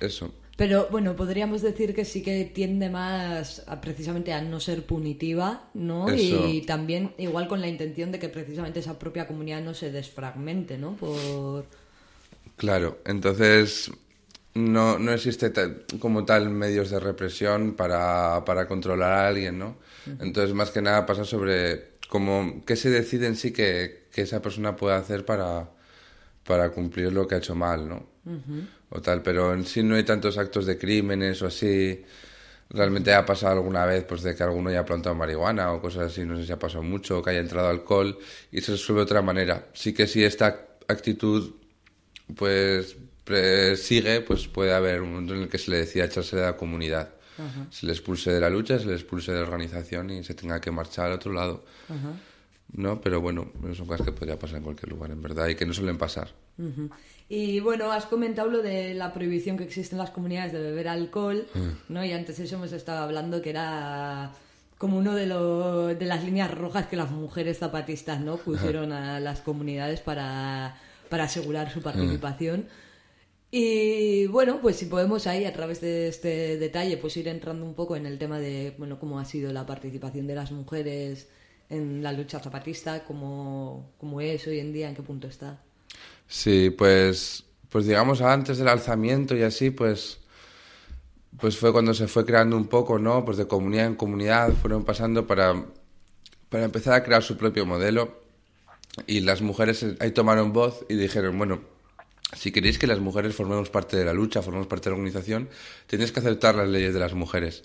eso. Pero bueno, podríamos decir que sí que tiende más a, precisamente a no ser punitiva, ¿no? Eso. Y también igual con la intención de que precisamente esa propia comunidad no se desfragmente, ¿no? Por... Claro, entonces no, no existe como tal medios de represión para, para controlar a alguien, ¿no? Entonces más que nada pasa sobre como qué se decide en sí que, que esa persona puede hacer para, para cumplir lo que ha hecho mal, ¿no? O tal, pero en sí no hay tantos actos de crímenes o así. Realmente ha pasado alguna vez pues de que alguno haya plantado marihuana o cosas así, no sé si ha pasado mucho, o que haya entrado alcohol y se resuelve de otra manera. Sí que si esta actitud pues sigue, pues puede haber un momento en el que se le decida echarse de la comunidad. Se le expulse de la lucha, se le expulse de la organización y se tenga que marchar al otro lado. ¿No? Pero bueno, son cosas que podría pasar en cualquier lugar, en verdad, y que no suelen pasar. Y bueno, has comentado lo de la prohibición que existe en las comunidades de beber alcohol, ¿no? Y antes eso hemos estado hablando que era como uno de, lo- de las líneas rojas que las mujeres zapatistas, ¿no? Pusieron a las comunidades para, para asegurar su participación. Y bueno, pues si podemos ahí, a través de este detalle, pues ir entrando un poco en el tema de, bueno, cómo ha sido la participación de las mujeres en la lucha zapatista, cómo, cómo es hoy en día, en qué punto está. Sí, pues, pues digamos antes del alzamiento y así, pues, pues fue cuando se fue creando un poco, ¿no? Pues de comunidad en comunidad fueron pasando para, para empezar a crear su propio modelo y las mujeres ahí tomaron voz y dijeron, bueno, si queréis que las mujeres formemos parte de la lucha, formemos parte de la organización, tenéis que aceptar las leyes de las mujeres.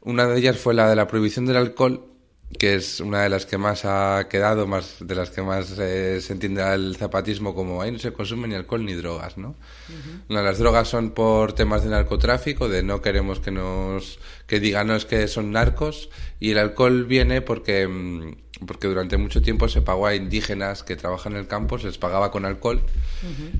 Una de ellas fue la de la prohibición del alcohol, que es una de las que más ha quedado, más de las que más eh, se entiende al zapatismo como ahí no se consume ni alcohol ni drogas, ¿no? No, las drogas son por temas de narcotráfico, de no queremos que nos que digan no es que son narcos y el alcohol viene porque mm, porque durante mucho tiempo se pagó a indígenas que trabajan en el campo, se les pagaba con alcohol.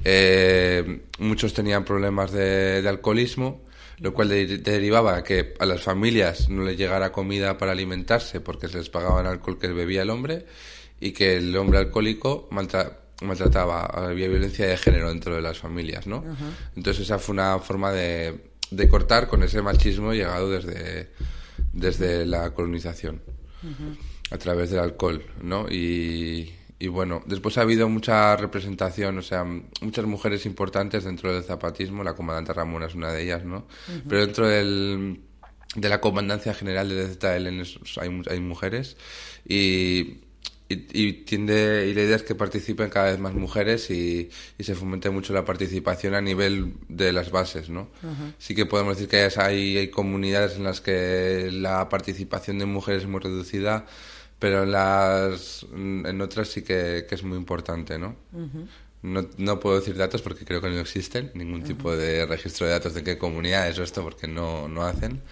Eh, muchos tenían problemas de, de alcoholismo, lo cual de- derivaba a que a las familias no les llegara comida para alimentarse porque se les pagaba el alcohol que bebía el hombre y que el hombre alcohólico maltra- maltrataba, había violencia de género dentro de las familias, ¿no? Entonces esa fue una forma de, de cortar con ese machismo llegado desde, desde la colonización a través del alcohol, ¿no? Y, y bueno, después ha habido mucha representación, o sea, muchas mujeres importantes dentro del zapatismo, la comandante Ramona es una de ellas, ¿no? Pero dentro del, de la comandancia general de ZLN hay, hay mujeres y, y, y tiende, y la idea es que participen cada vez más mujeres y, y se fomente mucho la participación a nivel de las bases, ¿no? Sí que podemos decir que hay, hay comunidades en las que la participación de mujeres es muy reducida, pero en las en otras sí que, que es muy importante, ¿no? No, no puedo decir datos porque creo que no existen, ningún tipo de registro de datos de qué comunidades o esto porque no, no hacen.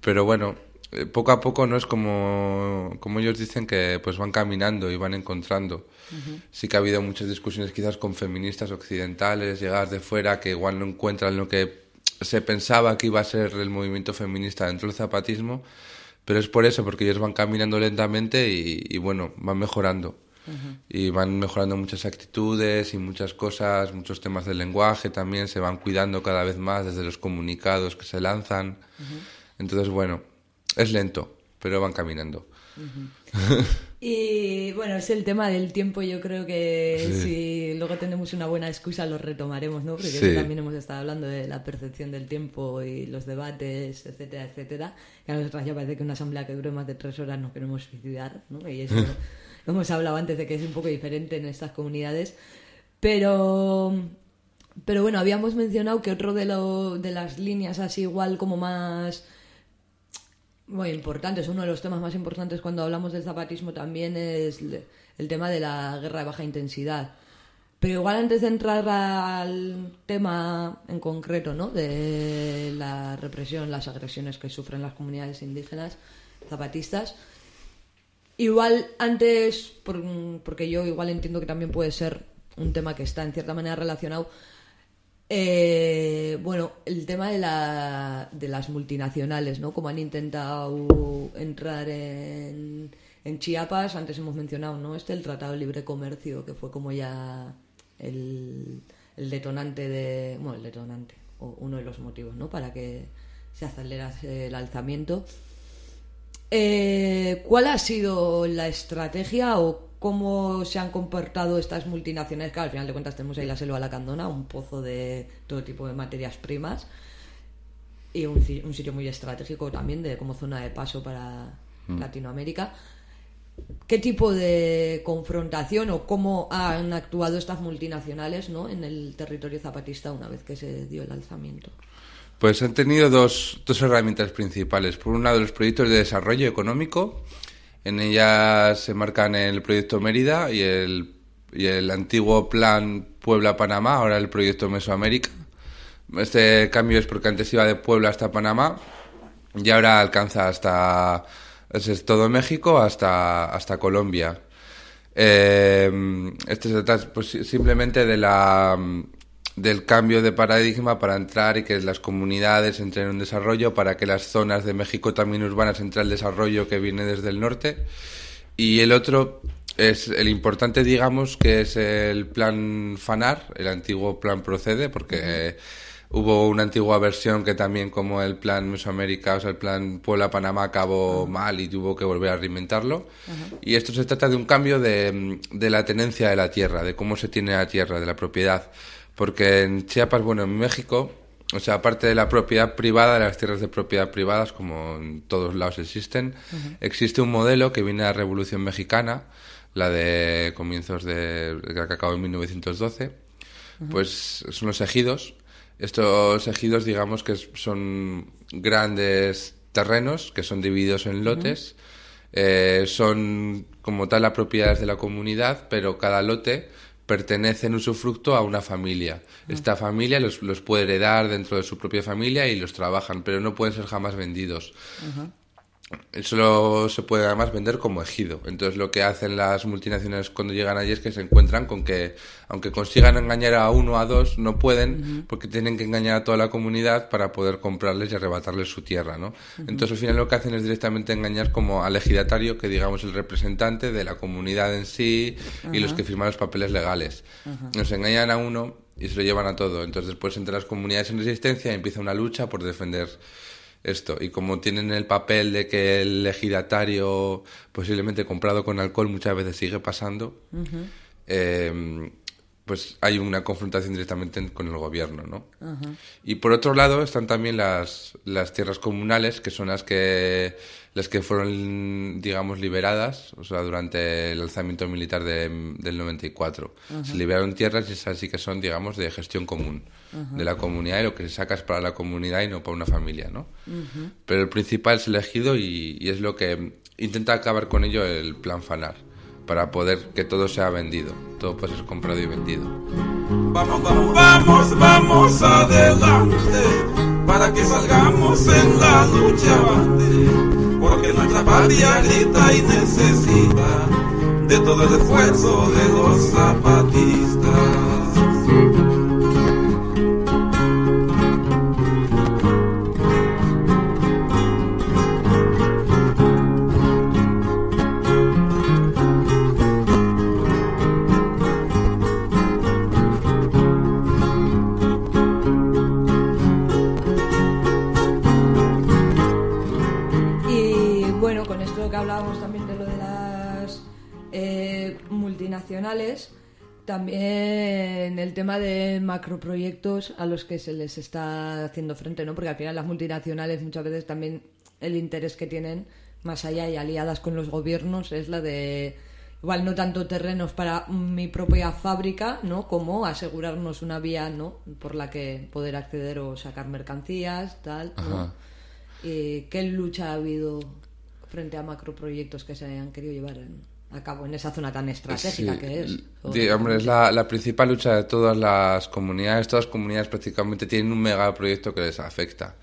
Pero bueno, eh, poco a poco no es como, como ellos dicen que pues van caminando y van encontrando. Sí que ha habido muchas discusiones quizás con feministas occidentales, llegadas de fuera, que igual no encuentran lo que se pensaba que iba a ser el movimiento feminista dentro del zapatismo, pero es por eso, porque ellos van caminando lentamente y, y bueno, van mejorando. Y van mejorando muchas actitudes y muchas cosas, muchos temas del lenguaje también, se van cuidando cada vez más desde los comunicados que se lanzan. Entonces, bueno, es lento, pero van caminando. Y bueno, es el tema del tiempo, yo creo que Sí. si luego tenemos una buena excusa lo retomaremos, ¿no? Porque Sí. también hemos estado hablando de la percepción del tiempo y los debates, etcétera, etcétera. Que a nosotras ya parece que una asamblea que dure más de tres horas nos queremos suicidar, ¿no? Y eso lo hemos hablado antes de que es un poco diferente en estas comunidades. Pero, pero bueno, habíamos mencionado que otro de, lo, de las líneas así igual como más muy importante, es uno de los temas más importantes cuando hablamos del zapatismo también es el tema de la guerra de baja intensidad. Pero igual antes de entrar al tema en concreto, ¿no? De la represión, las agresiones que sufren las comunidades indígenas zapatistas, igual antes, por- porque yo igual entiendo que también puede ser un tema que está en cierta manera relacionado, eh, bueno, el tema de, la, de las multinacionales, ¿no? Como han intentado entrar en, en Chiapas, antes hemos mencionado, ¿no? Este, el Tratado de Libre Comercio, que fue como ya el, detonante de... Bueno, el detonante, o uno de los motivos, ¿no? Para que se acelerase el alzamiento. Eh, ¿Cuál ha sido la estrategia o cómo se han comportado estas multinacionales? Que al final de cuentas tenemos ahí la selva lacandona, un pozo de todo tipo de materias primas y un, sitio muy estratégico también de como zona de paso para Latinoamérica. ¿Qué tipo de confrontación o cómo han actuado estas multinacionales ¿no? en el territorio zapatista una vez que se dio el alzamiento? Pues han tenido dos, dos herramientas principales. Por un lado, los proyectos de desarrollo económico. En ellas se marcan el proyecto Mérida y el, y el antiguo plan Puebla-Panamá, ahora el proyecto Mesoamérica. Este cambio es porque antes iba de Puebla hasta Panamá y ahora alcanza hasta es todo México hasta, hasta Colombia. Eh, este se trata pues, si- simplemente de la, del cambio de paradigma para entrar y que las comunidades entren en desarrollo, para que las zonas de México también urbanas entren al desarrollo que viene desde el norte. Y el otro es el importante, digamos, que es el plan FANAR, el antiguo plan Procede, porque eh, hubo una antigua versión que también, como el plan Mesoamérica, o sea, el plan Puebla-Panamá acabó mal y tuvo que volver a reinventarlo. Y esto se trata de un cambio de, de la tenencia de la tierra, de cómo se tiene la tierra, de la propiedad. Porque en Chiapas, bueno, en México, o sea, aparte de la propiedad privada, de las tierras de propiedad privadas, como en todos lados existen, existe un modelo que viene de la Revolución Mexicana, la de comienzos de, que acabó en 1912, pues son los ejidos. Estos ejidos, digamos que son grandes terrenos que son divididos en lotes. Eh, son como tal las propiedades de la comunidad, pero cada lote pertenece en usufructo a una familia. Esta familia los, los puede heredar dentro de su propia familia y los trabajan, pero no pueden ser jamás vendidos. Solo se puede además vender como ejido. Entonces lo que hacen las multinacionales cuando llegan allí es que se encuentran con que, aunque consigan engañar a uno o a dos, no pueden porque tienen que engañar a toda la comunidad para poder comprarles y arrebatarles su tierra, ¿no? Entonces al final lo que hacen es directamente engañar como al ejidatario, que digamos el representante de la comunidad en sí y los que firman los papeles legales. Nos engañan a uno y se lo llevan a todo. Entonces después entre las comunidades en resistencia empieza una lucha por defender esto. Y como tienen el papel de que el ejidatario, posiblemente comprado con alcohol, muchas veces sigue pasando, eh, pues hay una confrontación directamente en- con el gobierno, ¿no? Y por otro lado están también las, las tierras comunales, que son las que las que fueron, digamos, liberadas, o sea, durante el alzamiento militar de- del 94. Se liberaron tierras y esas sí que son, digamos, de gestión común, de la comunidad y lo que se saca es para la comunidad y no para una familia, ¿no? Pero el principal es elegido y, y es lo que intenta acabar con ello el plan FANAR, para poder que todo sea vendido, todo puede ser comprado y vendido. Vamos, vamos, vamos, vamos adelante, para que salgamos en la lucha porque nuestra patria grita y necesita de todo el esfuerzo de los zapatistas. Multinacionales, también el tema de macroproyectos a los que se les está haciendo frente, ¿no? Porque al final las multinacionales muchas veces también el interés que tienen, más allá y aliadas con los gobiernos, es la de igual no tanto terrenos para mi propia fábrica, ¿no? Como asegurarnos una vía, ¿no? Por la que poder acceder o sacar mercancías, tal, ¿no? Ajá. Eh, ¿Qué lucha ha habido frente a macroproyectos que se han querido llevar en- a cabo en esa zona tan estratégica Sí, que es? hombre, es la, la principal lucha de todas las comunidades. Todas las comunidades prácticamente tienen un megaproyecto que les afecta.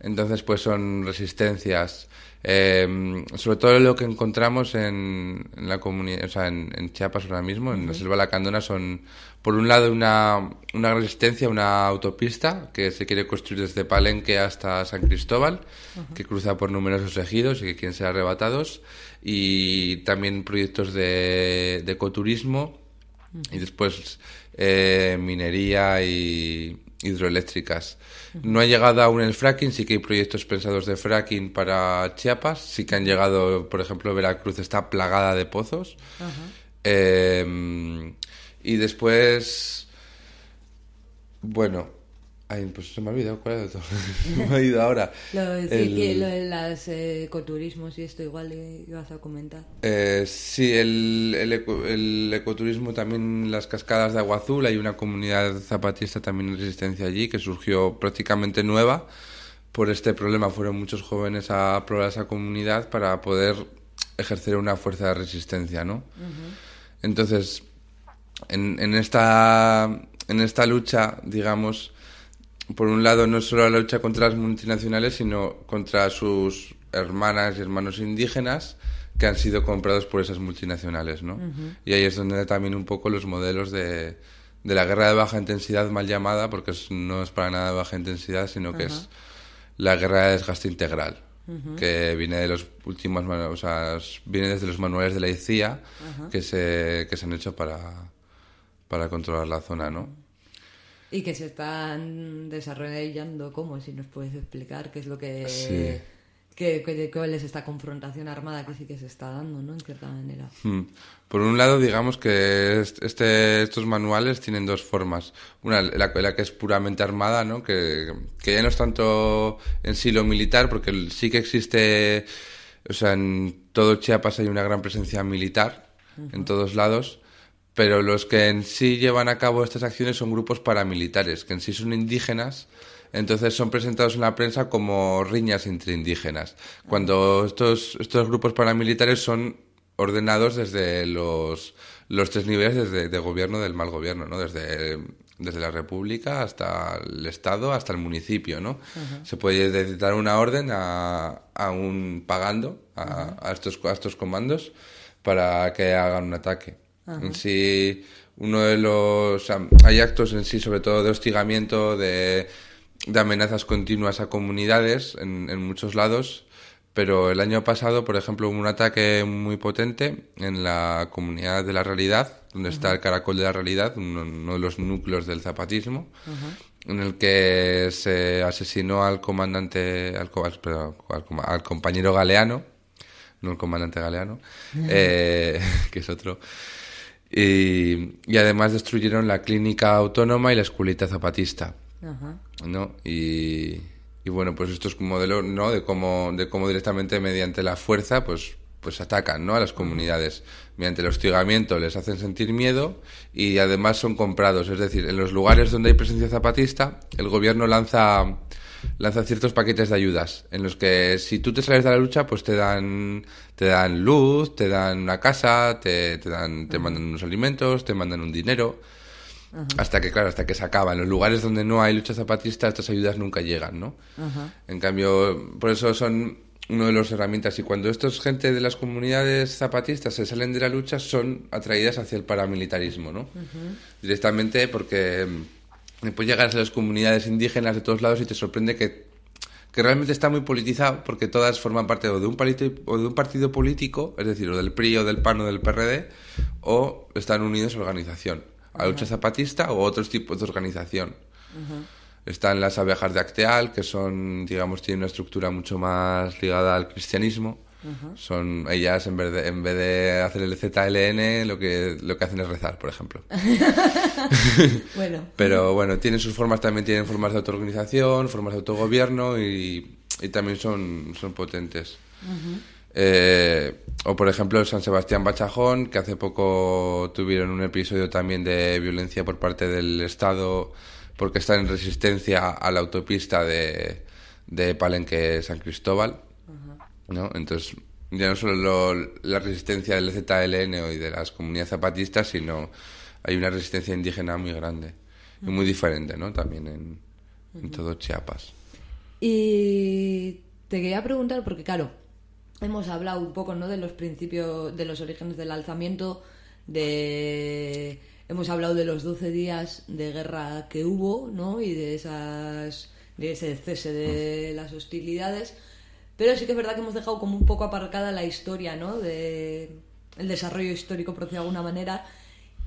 Entonces, pues son resistencias. eh, sobre todo lo que encontramos en, en la comunidad, o sea, en, en Chiapas ahora mismo, en la selva lacandona, son, por un lado, una, una resistencia, una autopista que se quiere construir desde Palenque hasta San Cristóbal, que cruza por numerosos ejidos y que quieren ser arrebatados, y también proyectos de, de ecoturismo, y después eh, minería y hidroeléctricas. No ha llegado aún el fracking, sí que hay proyectos pensados de fracking para Chiapas, sí que han llegado, por ejemplo, Veracruz está plagada de pozos. Eh, y después, bueno, ay, pues se me ha olvidado cuál era todo. me ha ido ahora. Lo de, El- que lo de las eh, ecoturismos y esto igual ibas a comentar. Eh, sí, el, el, eco- el ecoturismo también las cascadas de Agua Azul. Hay una comunidad zapatista también en resistencia allí que surgió prácticamente nueva. Por este problema fueron muchos jóvenes a probar esa comunidad para poder ejercer una fuerza de resistencia, ¿no? Entonces, en, en, esta, en esta lucha, digamos, por un lado no solo la lucha contra las multinacionales, sino contra sus hermanas y hermanos indígenas que han sido comprados por esas multinacionales, ¿no? Y ahí es donde también un poco los modelos de, de la guerra de baja intensidad mal llamada, porque no es para nada de baja intensidad, sino que es la guerra de desgaste integral, que viene de los últimos, o sea, viene desde los manuales de la ICIA que se, que se han hecho para, para controlar la zona, ¿no? Y que se están desarrollando, ¿cómo? Si nos puedes explicar qué es lo que... Sí. que, que- cuál es esta confrontación armada que sí que se está dando, ¿no? En cierta manera. Hmm. Por un lado, digamos que est- este, estos manuales tienen dos formas. Una, la, la que es puramente armada, ¿no? Que, que ya no es tanto en sí lo militar, porque sí que existe, o sea, en todo Chiapas hay una gran presencia militar, en todos lados, pero los que en sí llevan a cabo estas acciones son grupos paramilitares, que en sí son indígenas, entonces son presentados en la prensa como riñas entre indígenas, cuando estos, estos grupos paramilitares son ordenados desde los, los tres niveles desde, de gobierno del mal gobierno, ¿no? Desde, desde la República hasta el Estado, hasta el municipio, ¿no? Se puede de- dar una orden a, a un pagando a, a estos, a estos comandos para que hagan un ataque. En sí, uno de los... hay actos en sí, sobre todo de hostigamiento, de, de amenazas continuas a comunidades en, en muchos lados, pero el año pasado, por ejemplo, hubo un ataque muy potente en la comunidad de la realidad, donde está el caracol de la realidad, uno, uno de los núcleos del zapatismo, en el que se asesinó al comandante, al, perdón, al compañero galeano, no el comandante galeano, eh, que es otro. Y, y además destruyeron la clínica autónoma y la escuelita zapatista. Ajá. ¿no? Y, y bueno, pues esto es un modelo, ¿no? De cómo, de cómo directamente mediante la fuerza, pues, pues atacan, ¿no? A las comunidades. Mediante el hostigamiento les hacen sentir miedo y además son comprados. Es decir, en los lugares donde hay presencia zapatista, el gobierno lanza, lanza ciertos paquetes de ayudas en los que si tú te sales de la lucha pues te dan te dan luz te dan una casa te, te dan te mandan unos alimentos te mandan un dinero. Hasta que claro hasta que se acaba. En los lugares donde no hay lucha zapatista estas ayudas nunca llegan no en cambio por eso son uno de las herramientas. Y cuando estos gente de las comunidades zapatistas se salen de la lucha son atraídas hacia el paramilitarismo no directamente porque Después llegas a las comunidades indígenas de todos lados y te sorprende que, que realmente está muy politizado porque todas forman parte o de un partido, o de un partido político, es decir, o del PRI o del PAN o del PRD, o están unidos a organización, a lucha zapatista o otros tipos de organización. Están las abejas de Acteal, que son, digamos, tienen una estructura mucho más ligada al cristianismo. Son ellas en vez de, en vez de hacer el ZLN lo que lo que hacen es rezar, por ejemplo. bueno. Pero bueno, tienen sus formas, también tienen formas de autoorganización, formas de autogobierno y, y también son, son potentes. Eh, o por ejemplo San Sebastián Bachajón, que hace poco tuvieron un episodio también de violencia por parte del Estado porque están en resistencia a la autopista de, de Palenque San Cristóbal. ¿No? Entonces, ya no solo lo- la resistencia del ZLN y de las comunidades zapatistas, sino hay una resistencia indígena muy grande y muy diferente, ¿no? También en, en todo Chiapas. Y te quería preguntar, porque claro, hemos hablado un poco ¿no? de los principios, de los orígenes del alzamiento, de hemos hablado de los 12 días de guerra que hubo, ¿no? Y de esas de ese cese de las hostilidades. Pero sí que es verdad que hemos dejado como un poco aparcada la historia, ¿no? De el desarrollo histórico, por decirlo de alguna manera.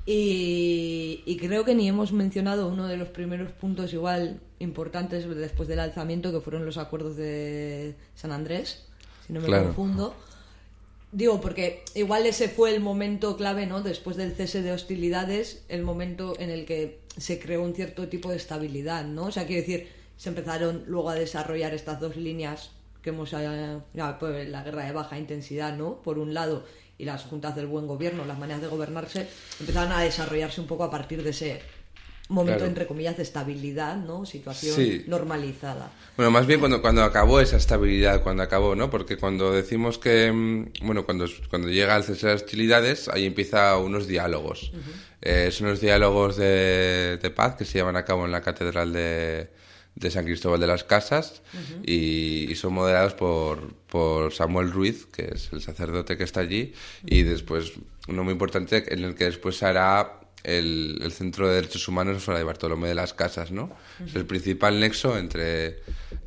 Y, y creo que ni hemos mencionado uno de los primeros puntos igual importantes después del alzamiento, que fueron los acuerdos de San Andrés, si no me Claro. confundo. Digo, porque igual ese fue el momento clave, ¿no? Después del cese de hostilidades, el momento en el que se creó un cierto tipo de estabilidad, ¿no? O sea, quiero decir, se empezaron luego a desarrollar estas dos líneas que hemos... ya, pues, la guerra de baja intensidad, ¿no? Por un lado, y las juntas del buen gobierno, las maneras de gobernarse, empezaron a desarrollarse un poco a partir de ese momento, Claro. entre comillas, de estabilidad, ¿no? Situación Sí. normalizada. Bueno, más bien cuando, cuando acabó esa estabilidad, cuando acabó, ¿no? Porque cuando decimos que, mm, bueno, cuando, cuando llega el cese de hostilidades, ahí empieza unos diálogos. Eh, son los diálogos de, de paz que se llevan a cabo en la Catedral de, de San Cristóbal de las Casas y, y son moderados por, por Samuel Ruiz, que es el sacerdote que está allí, y después uno muy importante en el que después se hará el, el Centro de Derechos Humanos fuera de Bartolomé de las Casas, ¿no? Es el principal nexo entre,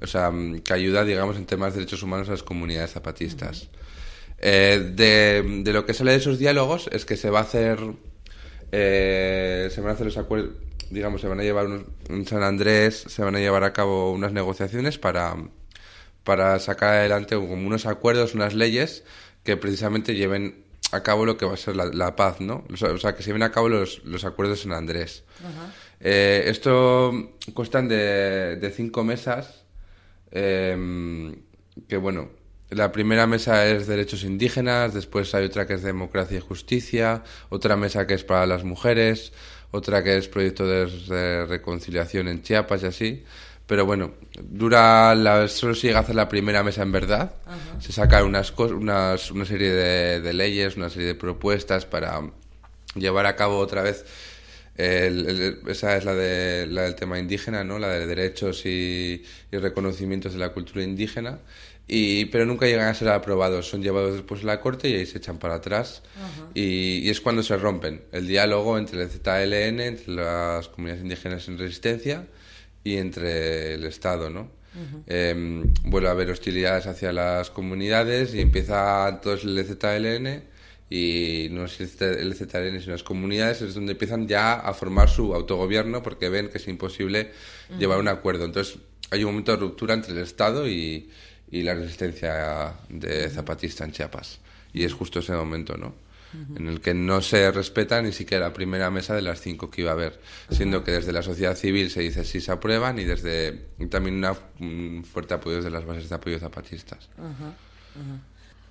o sea, que ayuda, digamos, en temas de derechos humanos a las comunidades zapatistas. Eh, de, de lo que sale de esos diálogos es que se va a hacer, eh, se van a hacer los acuerdos, digamos, se van a llevar unos, en San Andrés, se van a llevar a cabo unas negociaciones para, para sacar adelante como unos acuerdos, unas leyes que precisamente lleven a cabo lo que va a ser la, la paz, ¿no? O sea, que se lleven a cabo los, los acuerdos en Andrés. Eh, esto constan de, de cinco mesas, eh, que bueno, la primera mesa es derechos indígenas, después hay otra que es democracia y justicia, otra mesa que es para las mujeres, otra que es proyecto de, de reconciliación en Chiapas y así. Pero bueno, dura la, solo se llega a hacer la primera mesa en verdad. Se sacan unas, unas una serie de, de leyes, una serie de propuestas para llevar a cabo otra vez el- el- esa es la, de, la del tema indígena, ¿no? La de derechos y, y reconocimientos de la cultura indígena. Y, pero nunca llegan a ser aprobados, son llevados después a la corte y ahí se echan para atrás. Y, y es cuando se rompen el diálogo entre el ZLN, entre las comunidades indígenas en resistencia y entre el Estado, ¿no? Eh, vuelve a haber hostilidades hacia las comunidades y empieza entonces el ZLN y no es el ZLN sino las comunidades es donde empiezan ya a formar su autogobierno porque ven que es imposible llevar un acuerdo. Entonces hay un momento de ruptura entre el Estado y, y la resistencia de zapatista en Chiapas. Y es justo ese momento, ¿no? en el que no se respeta ni siquiera la primera mesa de las cinco que iba a haber, siendo que desde la sociedad civil se dice sí se aprueban y desde también una, un fuerte apoyo desde las bases de apoyo zapatistas.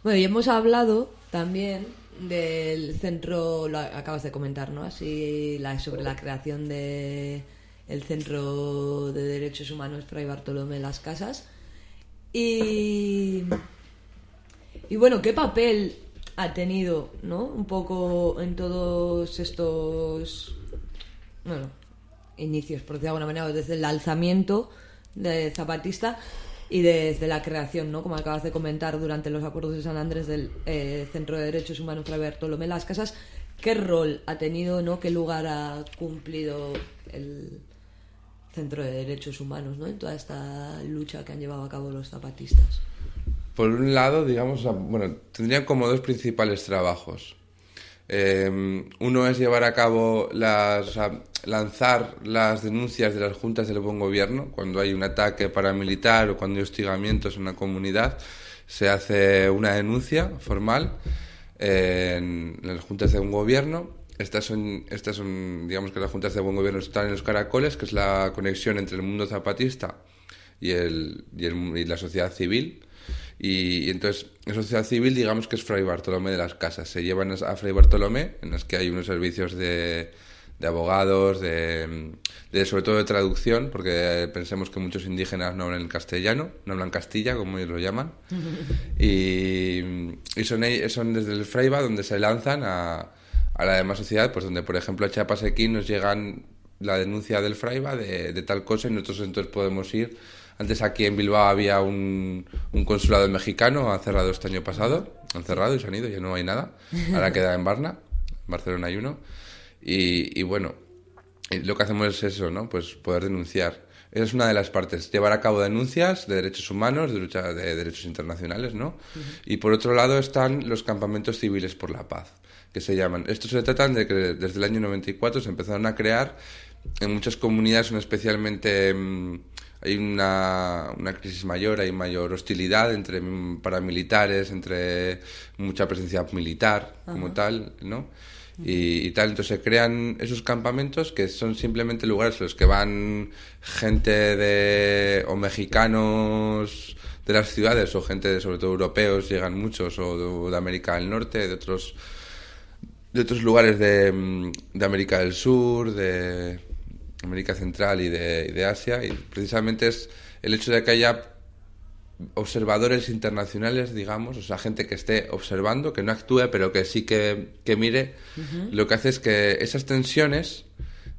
Bueno, y hemos hablado también del centro, lo acabas de comentar, ¿no? Así, la, sobre la creación de el Centro de Derechos Humanos Fray Bartolomé Las Casas. Y, y bueno, ¿qué papel ha tenido, ¿no? Un poco en todos estos, bueno, inicios, por decirlo de alguna manera, desde el alzamiento de Zapatista y desde la creación, ¿no? Como acabas de comentar, durante los acuerdos de San Andrés del eh, Centro de Derechos Humanos Fray Bartolomé Las Casas, ¿qué rol ha tenido, ¿no? ¿Qué lugar ha cumplido el Centro de Derechos Humanos, ¿no? En toda esta lucha que han llevado a cabo los zapatistas. Por un lado, digamos, bueno, tendrían como dos principales trabajos. Eh, uno es llevar a cabo las, lanzar las denuncias de las juntas del buen gobierno cuando hay un ataque paramilitar o cuando hay hostigamientos en una comunidad se hace una denuncia formal eh, en las juntas de buen gobierno estas son estas son digamos que las juntas de buen gobierno están en los caracoles que es la conexión entre el mundo zapatista y el, y, el, y la sociedad civil y, y, entonces, en sociedad civil, digamos que es Fray Bartolomé de las Casas. Se llevan a Fray Bartolomé, en los que hay unos servicios de, de abogados, de, de, sobre todo de traducción, porque pensemos que muchos indígenas no hablan castellano, no hablan castilla, como ellos lo llaman. y, y son, son desde el Fraiba donde se lanzan a, a la demás sociedad, pues donde, por ejemplo, a Chiapas aquí nos llegan la denuncia del Fraiba de, de tal cosa y nosotros entonces podemos ir antes aquí en Bilbao había un, un, consulado mexicano, han cerrado este año pasado, han cerrado y se han ido, ya no hay nada. Ahora queda en Barna, en Barcelona hay uno. Y, y bueno, lo que hacemos es eso, ¿no? Pues poder denunciar. Esa es una de las partes, llevar a cabo denuncias de derechos humanos, de lucha de derechos internacionales, ¿no? Uh -huh. Y por otro lado están los campamentos civiles por la paz, que se llaman. Estos se tratan de que desde el año 94 se empezaron a crear en muchas comunidades, son especialmente mmm, hay una, una, crisis mayor, hay mayor hostilidad entre paramilitares, entre mucha presencia militar como tal, ¿no? Y, y, tal, entonces se crean esos campamentos que son simplemente lugares en los que van gente de o mexicanos de las ciudades o gente de, sobre todo europeos, llegan muchos, o de, de América del Norte, de otros de otros lugares de, de América del Sur, de América Central y de, y de, Asia, y precisamente es el hecho de que haya observadores internacionales, digamos, o sea, gente que esté observando, que no actúe, pero que sí que, que mire, uh -huh. lo que hace es que esas tensiones,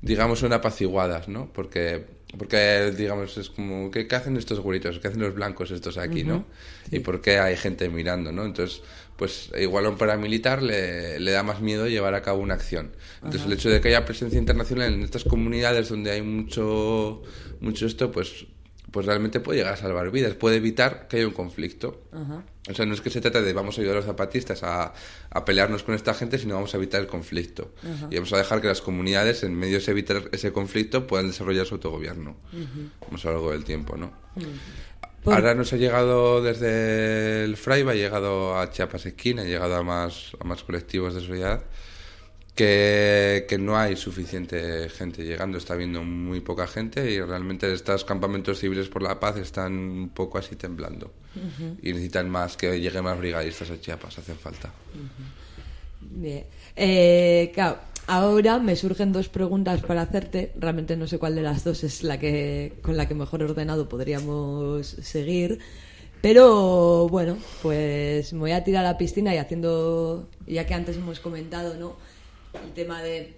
digamos, son apaciguadas, ¿no? Porque, porque digamos, es como, ¿qué, qué hacen estos güeritos? ¿Qué hacen los blancos estos aquí, uh -huh. no? Sí. ¿Y por qué hay gente mirando, no? Entonces, pues igual a un paramilitar le, le da más miedo llevar a cabo una acción. Entonces Ajá. el hecho de que haya presencia internacional en estas comunidades donde hay mucho, mucho esto, pues, pues realmente puede llegar a salvar vidas, puede evitar que haya un conflicto. Ajá. O sea, no es que se trata de vamos a ayudar a los zapatistas a, a pelearnos con esta gente, sino vamos a evitar el conflicto. Ajá. Y vamos a dejar que las comunidades, en medio de evitar ese conflicto, puedan desarrollar su autogobierno. Vamos a lo largo del tiempo, ¿no? Ahora nos ha llegado desde el Fraiba, ha llegado a Chiapas Esquina, ha llegado a más, a más colectivos de sociedad, que, que no hay suficiente gente llegando, está habiendo muy poca gente y realmente estos campamentos civiles por la paz están un poco así temblando. Uh -huh. Y necesitan más, que lleguen más brigadistas a Chiapas, hacen falta. Uh -huh. Bien. Eh, claro, Ahora me surgen dos preguntas para hacerte. Realmente no sé cuál de las dos es la que con la que mejor ordenado podríamos seguir. Pero bueno, pues me voy a tirar a la piscina y haciendo, ya que antes hemos comentado, ¿no? El tema de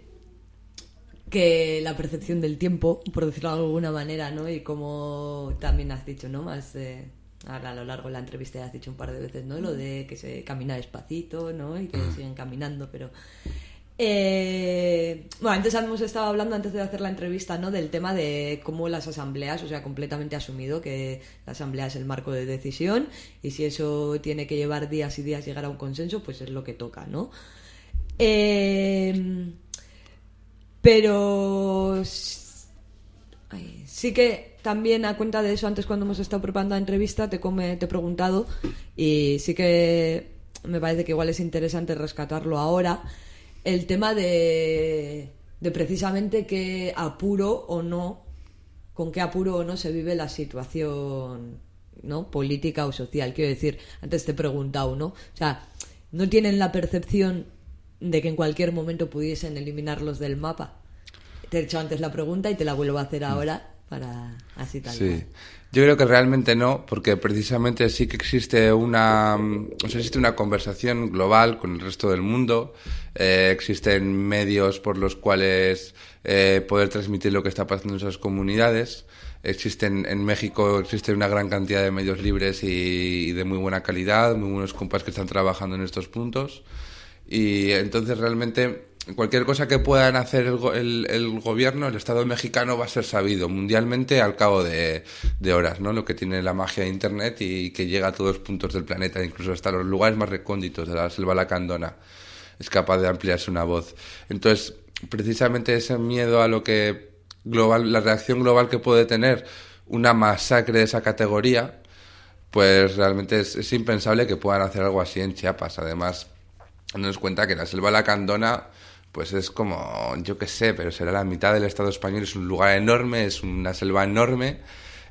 que la percepción del tiempo, por decirlo de alguna manera, ¿no? Y como también has dicho, ¿no? Más eh, ahora a lo largo de la entrevista has dicho un par de veces, ¿no? Lo de que se camina despacito, ¿no? Y que siguen caminando, pero eh, bueno, antes hemos estado hablando, antes de hacer la entrevista, ¿no? Del tema de cómo las asambleas, o sea, completamente asumido que la asamblea es el marco de decisión y si eso tiene que llevar días y días llegar a un consenso, pues es lo que toca, ¿no? Eh, pero sí que también a cuenta de eso, antes cuando hemos estado preparando la entrevista, te, te he preguntado y sí que me parece que igual es interesante rescatarlo ahora el tema de, de precisamente qué apuro o no, con qué apuro o no se vive la situación ¿no? política o social. Quiero decir, antes te he preguntado, ¿no? O sea, ¿no tienen la percepción de que en cualquier momento pudiesen eliminarlos del mapa? te he hecho antes la pregunta y te la vuelvo a hacer ahora para así tal. Sí. Yo creo que realmente no, porque precisamente sí que existe una, o sea, existe una conversación global con el resto del mundo. Eh, existen medios por los cuales eh, poder transmitir lo que está pasando en esas comunidades. Existen en México existe una gran cantidad de medios libres y, y de muy buena calidad, muy buenos compas que están trabajando en estos puntos. Y entonces realmente cualquier cosa que puedan hacer el, el- el gobierno, el Estado mexicano va a ser sabido mundialmente al cabo de, horas, ¿no? Lo que tiene la magia de Internet y que llega a todos los puntos del planeta, incluso hasta los lugares más recónditos de la selva lacandona. Es capaz de ampliarse una voz. Entonces, precisamente ese miedo a lo que global, la reacción global que puede tener una masacre de esa categoría, pues realmente es impensable que puedan hacer algo así en Chiapas. Además, dándonos cuenta que la selva lacandona pues es como, yo qué sé, pero será la mitad del Estado español, es un lugar enorme, es una selva enorme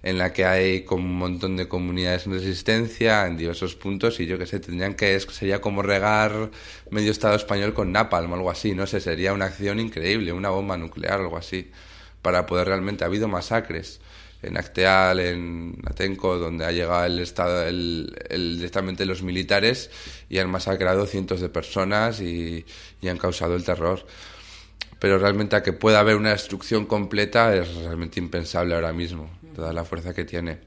en la que hay como un montón de comunidades en resistencia en diversos puntos y yo qué sé, tendrían que, es- sería como regar medio Estado español con napalm o algo así, no sé, sería una acción increíble, una bomba nuclear o algo así, para poder realmente, ha habido masacres en Acteal, en Atenco, donde ha llegado el estado, el, el- directamente los militares y han masacrado cientos de personas y, y han causado el terror. Pero realmente a que pueda haber una destrucción completa es realmente impensable ahora mismo, toda la fuerza que tiene.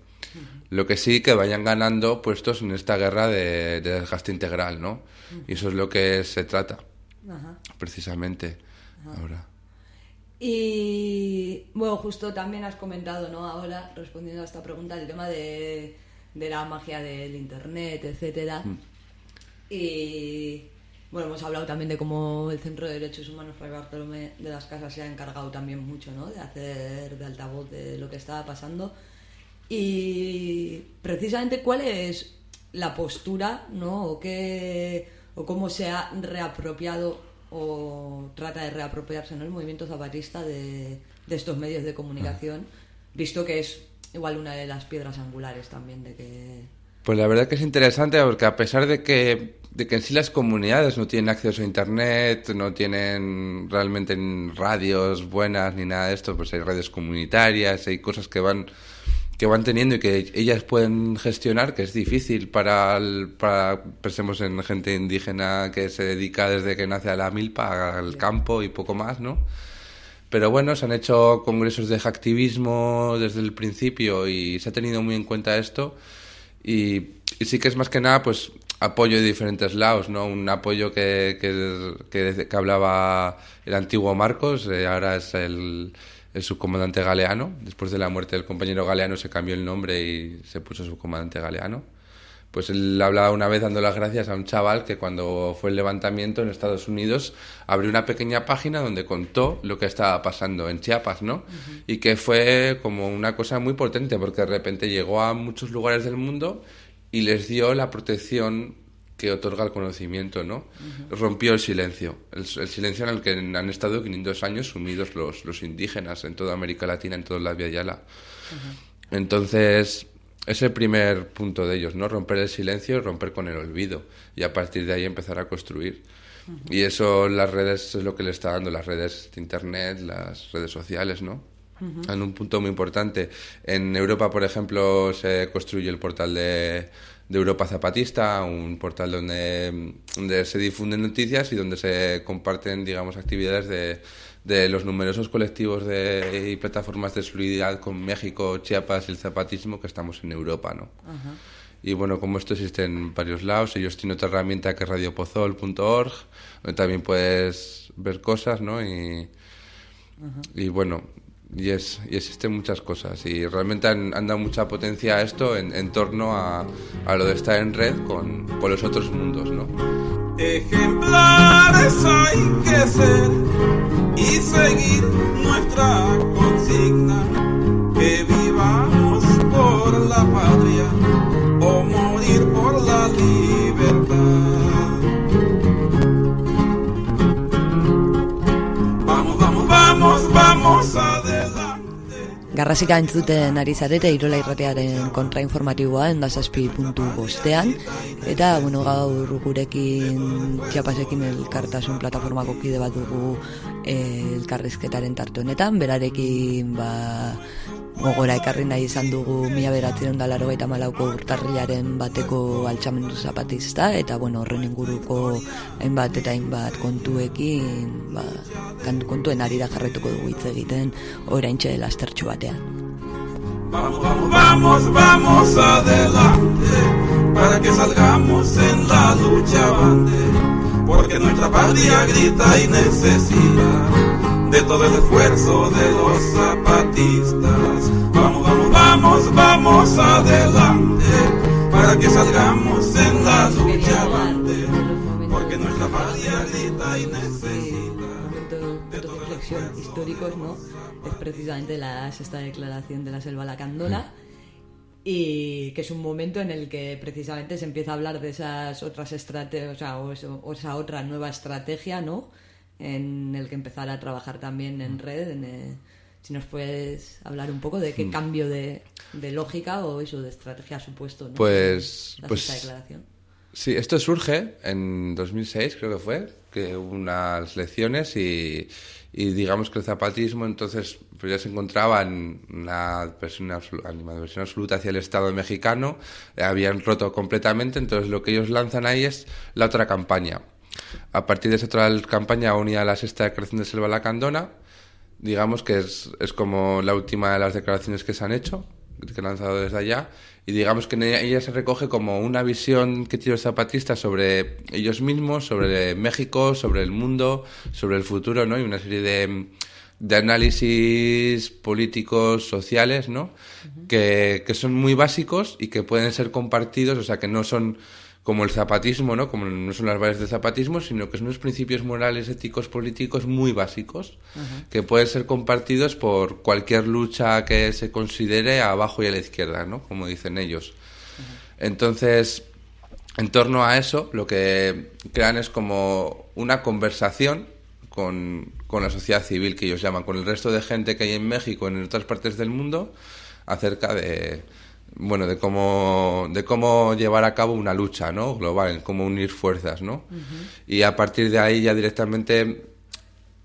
Lo que sí que vayan ganando puestos en esta guerra de, de desgaste integral, ¿no? Y eso es lo que se trata, precisamente, ahora. Y bueno, justo también has comentado, ¿no? Ahora, respondiendo a esta pregunta, el tema de, de la magia del internet, etcétera. Y bueno, hemos hablado también de cómo el Centro de Derechos Humanos Fray Bartolomé de las Casas se ha encargado también mucho, ¿no? De hacer de altavoz de lo que estaba pasando. Y precisamente cuál es la postura, ¿no? O qué o cómo se ha reapropiado o trata de reapropiarse ¿no? el movimiento zapatista de, de estos medios de comunicación, visto que es igual una de las piedras angulares también de que Pues la verdad que es interesante porque a pesar de que, de que en sí las comunidades no tienen acceso a internet, no tienen realmente radios buenas ni nada de esto, pues hay radios comunitarias, hay cosas que van que van teniendo y que ellas pueden gestionar, que es difícil para, el- para pensemos en gente indígena que se dedica desde que nace a la milpa, al campo y poco más, ¿no? Pero bueno, se han hecho congresos de hacktivismo desde el principio y se ha tenido muy en cuenta esto. Y, y sí que es más que nada, pues, apoyo de diferentes lados, ¿no? Un apoyo que, que, que, que hablaba el antiguo Marcos, eh, ahora es el, el subcomandante Galeano. Después de la muerte del compañero Galeano se cambió el nombre y se puso subcomandante Galeano. Pues él hablaba una vez dando las gracias a un chaval que cuando fue el levantamiento en Estados Unidos abrió una pequeña página donde contó lo que estaba pasando en Chiapas, ¿no? Y que fue como una cosa muy potente porque de repente llegó a muchos lugares del mundo y les dio la protección que otorga el conocimiento, ¿no? Rompió el silencio, el, el silencio en el que han estado 500 años sumidos los, los indígenas en toda América Latina, en toda la Via Yala. Entonces, es el primer punto de ellos, ¿no? Romper el silencio y romper con el olvido. Y a partir de ahí empezar a construir. Y eso las redes es lo que le está dando, las redes de internet, las redes sociales, ¿no? En un punto muy importante. En Europa, por ejemplo, se construye el portal de, de Europa Zapatista, un portal donde, donde se difunden noticias y donde se comparten, digamos, actividades de, de los numerosos colectivos de, y plataformas de solidaridad con México, Chiapas y el zapatismo que estamos en Europa, ¿no? Y bueno, como esto existe en varios lados, ellos tienen otra herramienta que es radiopozol.org, donde también puedes ver cosas, ¿no? Y, y bueno, y, es, y existen muchas cosas. Y realmente han, han dado mucha potencia a esto en, en torno a, a lo de estar en red con, con los otros mundos, ¿no? Ejemplares hay que ser y seguir nuestra consigna, que vivamos por la patria o morir por la libertad. Vamos, vamos, vamos, vamos adelante. Garrasika entzuten ari zarete Irola irratearen kontrainformatiboa endazazpi puntu bostean. Eta bueno, gaur gurekin txapasekin elkartasun plataformako kide bat dugu eh, elkarrizketaren tarte honetan. Berarekin ba, gogora ekarri nahi izan dugu mila beratzen da laro eta malauko urtarriaren bateko altxamendu zapatista eta bueno, horren inguruko hainbat eta hainbat kontuekin ba, kantu kontuen ari da jarretuko dugu hitz egiten oraintxe lastertxu batean. Vamos, vamos, vamos, adelante para que salgamos en la lucha avante, porque nuestra patria grita y necesita de todo el esfuerzo de los zapatistas. Vamos, vamos, vamos, vamos adelante para que salgamos en la lucha avante, porque nuestra patria grita y necesita. de reflexión históricos, ¿no? Es precisamente la sexta declaración de la selva lacandona y que es un momento en el que precisamente se empieza a hablar de esas otras estrategias, o, sea, o, eso- o esa otra nueva estrategia, ¿no? En el que empezar a trabajar también en red. en, eh, si nos puedes hablar un poco de qué cambio de, de lógica o eso de estrategia ha supuesto, ¿no? Pues- la pues- declaración. Sí, esto surge en 2006, creo que fue, que hubo unas elecciones y, y digamos que el zapatismo entonces pues ya se encontraba en una animadversión absoluta hacia el Estado mexicano, eh, habían roto completamente, entonces lo que ellos lanzan ahí es la otra campaña. A partir de esa otra campaña unida a la sexta declaración de Selva Lacandona, digamos que es, es como la última de las declaraciones que se han hecho, que han lanzado desde allá, y digamos que en ella, ella se recoge como una visión que tiene los zapatistas sobre ellos mismos, sobre México, sobre el mundo, sobre el futuro, ¿no? Y una serie de, de análisis políticos, sociales, ¿no? que, que son muy básicos y que pueden ser compartidos, o sea, que no son como el zapatismo, ¿no? Como no son las bases del zapatismo, sino que son unos principios morales, éticos, políticos muy básicos que pueden ser compartidos por cualquier lucha que se considere abajo y a la izquierda, ¿no? Como dicen ellos. Entonces, en torno a eso, lo que crean es como una conversación con, con la sociedad civil, que ellos llaman, con el resto de gente que hay en México, en otras partes del mundo, acerca de, bueno, de cómo, de cómo llevar a cabo una lucha, ¿no? Global, cómo unir fuerzas, ¿no? Y a partir de ahí ya directamente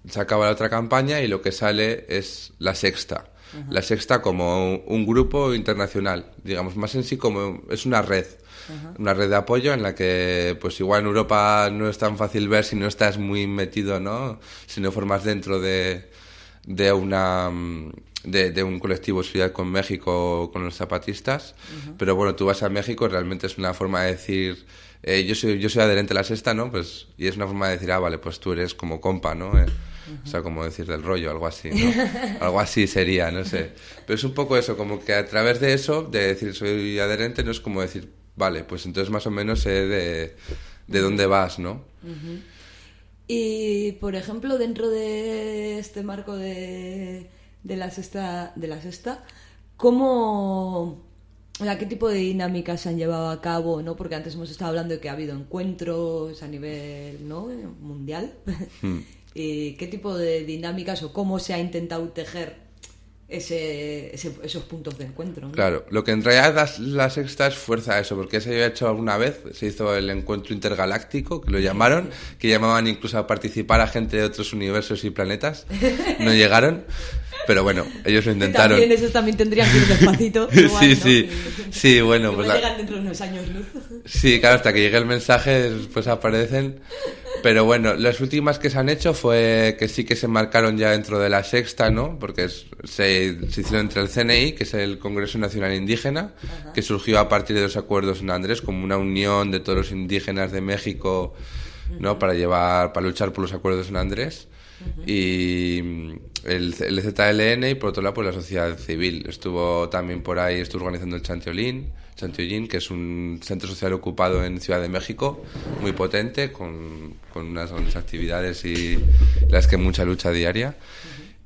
se acaba la otra campaña y lo que sale es la sexta. La sexta como un grupo internacional, digamos, más en sí como es una red, una red de apoyo en la que pues igual en Europa no es tan fácil ver si no estás muy metido, ¿no? Si no formas dentro de, de una mm, de, de un colectivo de solidaridad con México con los zapatistas. Pero bueno tú vas a México realmente es una forma de decir eh, yo soy yo soy adherente a la sexta no pues y es una forma de decir ah vale pues tú eres como compa no Eh, o sea como decir del rollo algo así ¿no? algo así sería no sé pero es un poco eso como que a través de eso de decir soy adherente no es como decir vale pues entonces más o menos sé de de dónde vas no Y, por ejemplo, dentro de este marco de, de la sexta, de la sexta, ¿cómo, o sea, qué tipo de dinámicas se han llevado a cabo, no? Porque antes hemos estado hablando de que ha habido encuentros a nivel, ¿no? Mundial. ¿Y qué tipo de dinámicas o cómo se ha intentado tejer ese, ese- esos puntos de encuentro? ¿no? Claro, lo que en realidad la, la sexta es fuerza a eso, porque se había hecho alguna vez, se hizo el encuentro intergaláctico, que lo llamaron, que llamaban incluso a participar a gente de otros universos y planetas, no llegaron, pero bueno, ellos lo intentaron. También esos también tendrían que ir despacito. igual, sí, ¿no? sí, sí, bueno, pues la- llegan dentro de unos años luz. Sí, claro, hasta que llegue el mensaje, pues aparecen. Pero bueno, las últimas que se han hecho fue que sí que se marcaron ya dentro de la sexta, ¿no? Porque es- se, se hicieron entre el CNI, que es el Congreso Nacional Indígena, que surgió a partir de los acuerdos en Andrés, como una unión de todos los indígenas de México, ¿no? Para llevar, para luchar por los acuerdos en Andrés. Y mm, el, el ZLN y por otro lado pues la sociedad civil. Estuvo también por ahí, estuvo organizando el Chantiolín, Chantiolín, que es un centro social ocupado en Ciudad de México, muy potente, con, con unas grandes actividades y las que mucha lucha diaria.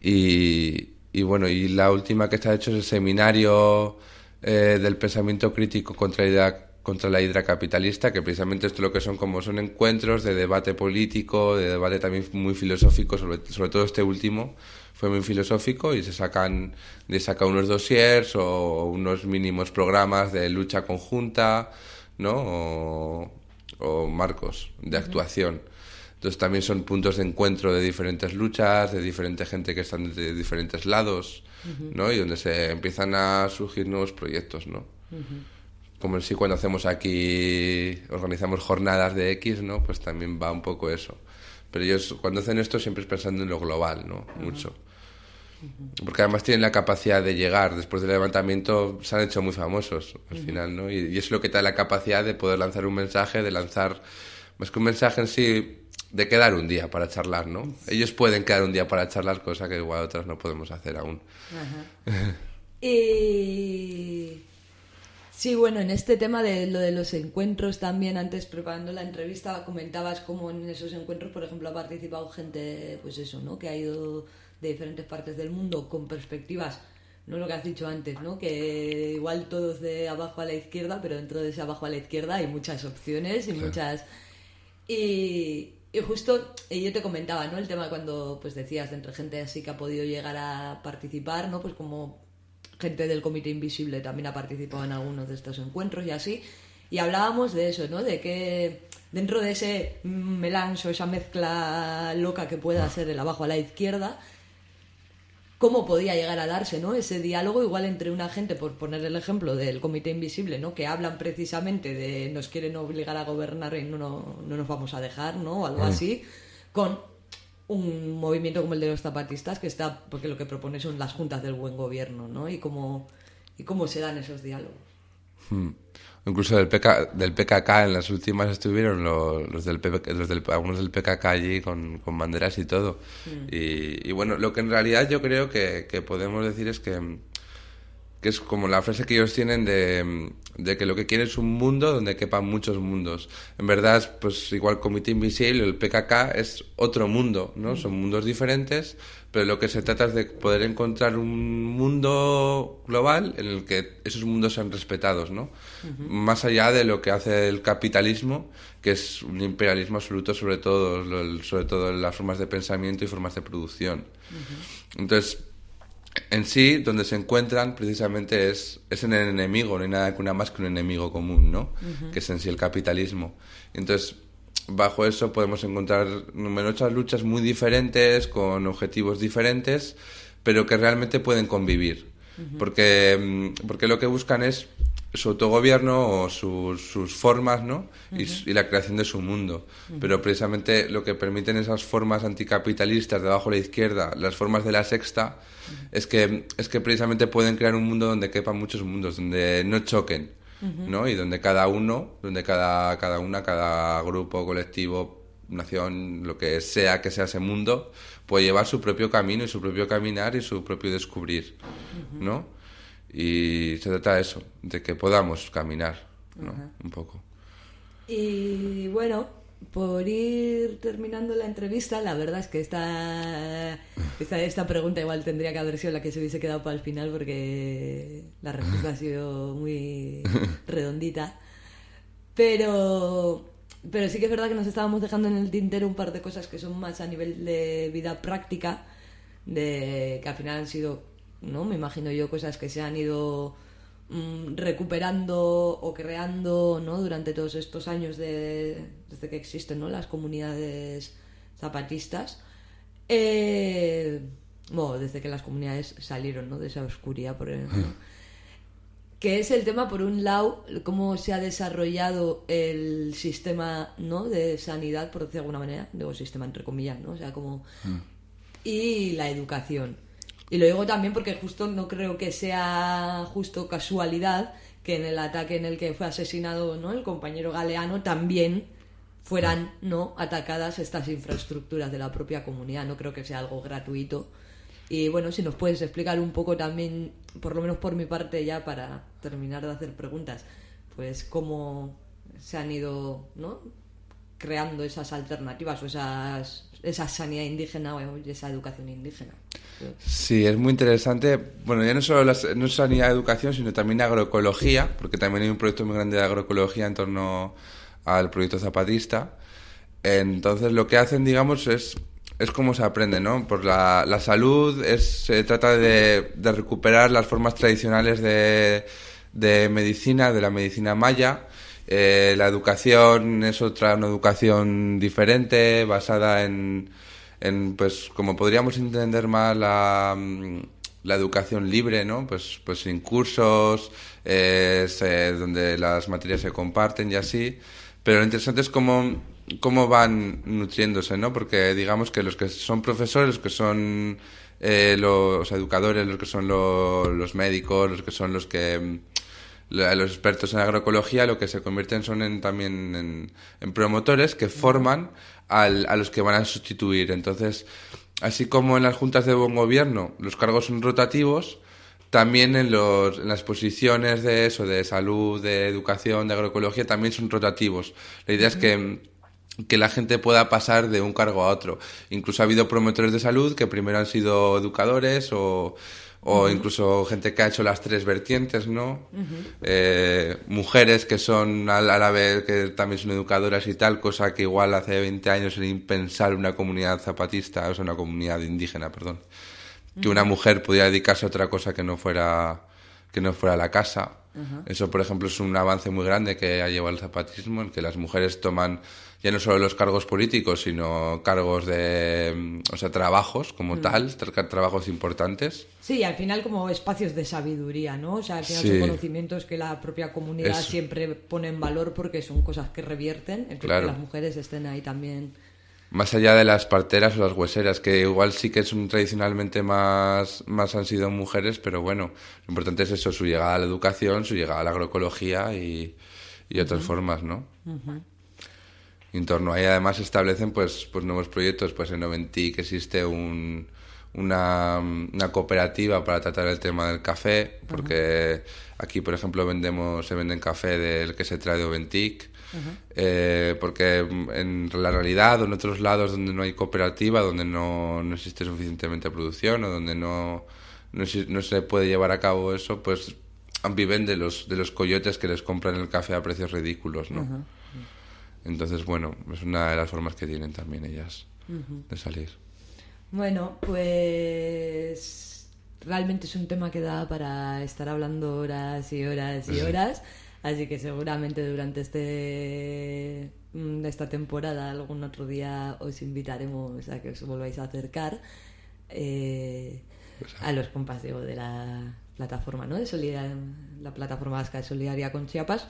Y, y bueno, y la última que está hecho es el seminario eh, del pensamiento crítico contra la idea contra la hidra capitalista, que precisamente esto lo que son como son encuentros de debate político, de debate también muy filosófico, sobre, sobre todo este último fue muy filosófico y se sacan de saca unos dossiers o unos mínimos programas de lucha conjunta, ¿no? O, o marcos de actuación. Entonces también son puntos de encuentro de diferentes luchas, de diferente gente que están de diferentes lados, ¿no? Y donde se empiezan a surgir nuevos proyectos, ¿no? Como en sí cuando hacemos aquí, organizamos jornadas de X, ¿no? Pues también va un poco eso. Pero ellos cuando hacen esto siempre es pensando en lo global, ¿no? Mucho. Porque además tienen la capacidad de llegar. Después del levantamiento se han hecho muy famosos al final, ¿no? Y, y es lo que te da la capacidad de poder lanzar un mensaje, de lanzar, más que un mensaje en sí, de quedar un día para charlar, ¿no? Ellos pueden quedar un día para charlar, cosa que igual otras no podemos hacer aún. Y... Sí, bueno, en este tema de lo de los encuentros también, antes preparando la entrevista, comentabas cómo en esos encuentros, por ejemplo, ha participado gente, pues eso, ¿no? Que ha ido de diferentes partes del mundo con perspectivas, no lo que has dicho antes, ¿no? Que igual todos de abajo a la izquierda, pero dentro de ese abajo a la izquierda hay muchas opciones y muchas... Y, y justo y yo te comentaba, ¿no? El tema cuando pues decías de entre gente así que ha podido llegar a participar, ¿no? Pues como gente del Comité Invisible también ha participado en algunos de estos encuentros y así. Y hablábamos de eso, ¿no? De que dentro de ese melange o esa mezcla loca que pueda ser el abajo a la izquierda, cómo podía llegar a darse, ¿no? Ese diálogo igual entre una gente, por poner el ejemplo del Comité Invisible, ¿no? Que hablan precisamente de nos quieren obligar a gobernar y no, no, no nos vamos a dejar, ¿no? O algo así, con un movimiento como el de los zapatistas que está, porque lo que propone son las juntas del buen gobierno, ¿no? Y cómo, y cómo se dan esos diálogos. Hmm. Incluso del, PK, del PKK en las últimas estuvieron los, los del, los del algunos del PKK allí con, con banderas y todo. Y, y, bueno, lo que en realidad yo creo que, que podemos decir es que, que es como la frase que ellos tienen de, de, que lo que quieren es un mundo donde quepan muchos mundos. En verdad, pues igual Comité Invisible, el PKK es otro mundo, ¿no? Son mundos diferentes, pero lo que se trata es de poder encontrar un mundo global en el que esos mundos sean respetados, ¿no? Uh -huh. Más allá de lo que hace el capitalismo, que es un imperialismo absoluto sobre todo, sobre todo en las formas de pensamiento y formas de producción. Uh -huh. Entonces, en sí, donde se encuentran precisamente es, es en el enemigo, no hay nada que una más que un enemigo común, ¿no? Uh -huh. Que es en sí el capitalismo. Entonces, bajo eso podemos encontrar numerosas luchas muy diferentes, con objetivos diferentes, pero que realmente pueden convivir. Uh -huh. porque, porque lo que buscan es su autogobierno o sus, sus formas, ¿no? Uh -huh. y, y, la creación de su mundo. Uh -huh. Pero precisamente lo que permiten esas formas anticapitalistas de abajo a la izquierda, las formas de la sexta, uh -huh. es, que, es que precisamente pueden crear un mundo donde quepan muchos mundos, donde no choquen, ¿no? Y donde cada uno, donde cada, cada una, cada grupo, colectivo, nación, lo que sea que sea ese mundo, puede llevar su propio camino y su propio caminar y su propio descubrir, ¿no? Y se trata de eso, de que podamos caminar, ¿no? Un poco. Y bueno, por ir terminando la entrevista, la verdad es que esta, esta, esta, pregunta igual tendría que haber sido la que se hubiese quedado para el final porque la respuesta ha sido muy redondita. Pero, pero sí que es verdad que nos estábamos dejando en el tintero un par de cosas que son más a nivel de vida práctica, de que al final han sido, ¿no? Me imagino yo, cosas que se han ido Mm, recuperando o creando ¿no? durante todos estos años de, desde que existen ¿no? las comunidades zapatistas eh, bueno, desde que las comunidades salieron ¿no? de esa oscuridad por el, ¿no? que es el tema por un lado cómo se ha desarrollado el sistema ¿no? de sanidad por decirlo de alguna manera digo sistema entre comillas ¿no? o sea como y la educación y lo digo también porque justo no creo que sea justo casualidad que en el ataque en el que fue asesinado ¿no? el compañero galeano también fueran no atacadas estas infraestructuras de la propia comunidad. No creo que sea algo gratuito. Y bueno, si nos puedes explicar un poco también, por lo menos por mi parte ya para terminar de hacer preguntas, pues cómo se han ido ¿no? creando esas alternativas o esas, esa sanidad indígena o esa educación indígena. Sí, es muy interesante. Bueno, ya no solo la, no sanidad educación, sino también agroecología, porque también hay un proyecto muy grande de agroecología en torno al proyecto zapatista. Entonces, lo que hacen, digamos, es, es cómo se aprende, ¿no? Por la, la salud es, se trata de, de recuperar las formas tradicionales de, de medicina, de la medicina maya. Eh, la educación es otra, una educación diferente, basada en, pues, como podríamos entender más la, mm, la educación libre, ¿no? Pues, pues sin cursos, eh, se- donde las materias se comparten y así. Pero lo interesante es cómo, cómo van nutriéndose, ¿no? Porque digamos que los que son profesores, los que son eh, los educadores, los que son lo- los médicos, los que son los que la- los expertos en agroecología lo que se convierten son en, también en, en promotores que forman al- a los que van a sustituir. Entonces, así como en las juntas de buen gobierno los cargos son rotativos, también en, los, en las posiciones de eso, de salud, de educación, de agroecología, también son rotativos. La idea es que que la gente pueda pasar de un cargo a otro. Incluso ha habido promotores de salud que primero han sido educadores o, o incluso gente que ha hecho las tres vertientes, ¿no? Eh, mujeres que son a la a la vez que también son educadoras y tal, cosa que igual hace 20 años era impensable una comunidad zapatista, o sea, una comunidad indígena, perdón, que una mujer pudiera dedicarse a otra cosa que no fuera que no fuera la casa. Eso, por ejemplo, es un avance muy grande que ha llevado el zapatismo, en que las mujeres toman ya no solo los cargos políticos, sino cargos de, mm, o sea, trabajos como tal, tra- trabajos importantes. Sí, al final como espacios de sabiduría, ¿no? O sea, al final Sí. son conocimientos que la propia comunidad Eso. siempre pone en valor porque son cosas que revierten, el que Claro. las mujeres estén ahí también. Más allá de las parteras o las hueseras, que igual sí que son tradicionalmente más, más han sido mujeres, pero bueno, lo importante es eso, su llegada a la educación, su llegada a la agroecología y, y otras formas, ¿no? Y en torno a ahí además se establecen pues, pues nuevos proyectos, pues en Oventic existe un, una, una cooperativa para tratar el tema del café, porque aquí por ejemplo vendemos, se venden café del que se trae de Oventic, eh, porque en la realidad o en otros lados donde no hay cooperativa, donde no, no existe suficientemente producción o donde no, no se puede llevar a cabo eso, pues viven de los, de los coyotes que les compran el café a precios ridículos, ¿no? Entonces, bueno, es una de las formas que tienen también ellas de salir. Bueno, pues realmente es un tema que da para estar hablando horas y horas y horas, así que seguramente durante este mm, esta temporada algún otro día os invitaremos a que os volváis a acercar eh, a los compas digo, de la plataforma, ¿no? De Solidaria- la plataforma vasca de Solidaria con Chiapas.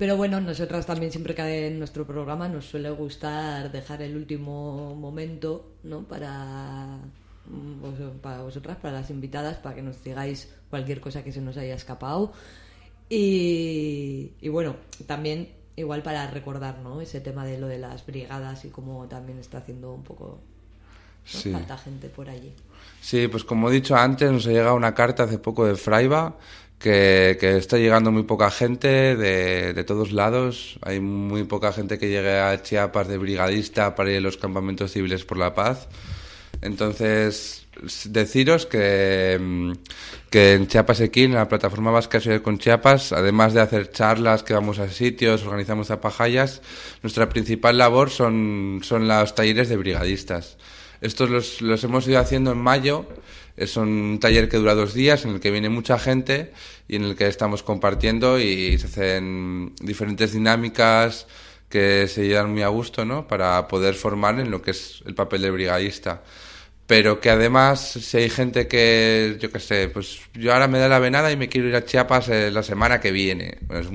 Pero bueno, nosotras también siempre que en nuestro programa nos suele gustar dejar el último momento, ¿no? Para, mm, vos- para vosotras, para las invitadas, para que nos digáis cualquier cosa que se nos haya escapado. Y, y bueno, también igual para recordar, ¿no? Ese tema de lo de las brigadas y cómo también está haciendo un poco ¿no? Sí. falta gente por allí. Sí, pues como he dicho antes, nos ha llegado una carta hace poco de Fraiba que, está llegando muy poca gente de, de todos lados. Hay muy poca gente que llegue a Chiapas de brigadista para ir a los campamentos civiles por la paz. Entonces, deciros que, mm, que en Chiapas Equín, la plataforma vasca Solidaridad con Chiapas, además de hacer charlas, que vamos a sitios, organizamos zapajayas, nuestra principal labor son, son los talleres de brigadistas. Estos los, los hemos ido haciendo en mayo. Es un taller que dura dos días en el que viene mucha gente y en el que estamos compartiendo y se hacen diferentes dinámicas que se llevan muy a gusto, ¿no? Para poder formar en lo que es el papel del brigadista. Pero que además, si hay gente que, yo qué sé, pues yo ahora me da la venada y me quiero ir a Chiapas eh, la semana que viene, es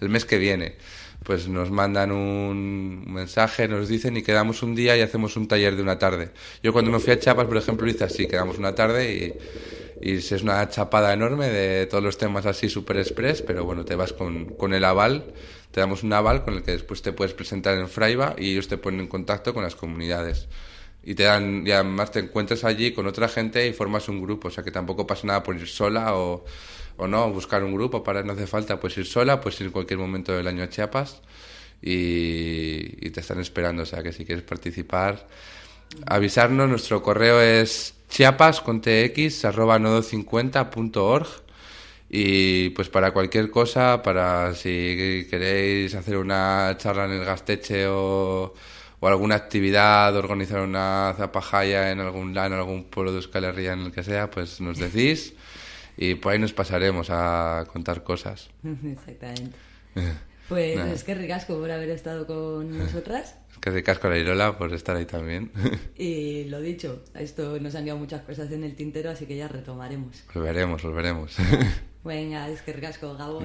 el mes que viene pues nos mandan un mensaje, nos dicen y quedamos un día y hacemos un taller de una tarde. Yo cuando me fui a Chiapas, por ejemplo, hice así, quedamos una tarde y, es una chapada enorme de todos los temas así super express, pero bueno, te vas con, con el aval, te damos un aval con el que después te puedes presentar en Fraiba y ellos te ponen en contacto con las comunidades. Y te dan, y además te encuentras allí con otra gente y formas un grupo, o sea que tampoco pasa nada por ir sola o, o no, buscar un grupo para no hace falta pues ir sola, pues ir en cualquier momento del año a Chiapas y, te están esperando, o sea que si quieres participar avisarnos. Nuestro correo es chiapas con tx arroba nodo50.org y pues para cualquier cosa, para si queréis hacer una charla en el Gasteche o, o alguna actividad, organizar una zapajaya en algún en algún pueblo de Euskal Herria en el que sea, pues nos decís y por ahí nos pasaremos a contar cosas. Exactamente. Pues Nada. es que ricasco por haber estado con nosotras. Es que ricasco la Irola por estar ahí también. Y lo dicho, esto nos han quedado muchas cosas en el tintero, así que ya retomaremos. volveremos, volveremos. Venga, es que ricasco, Gabón.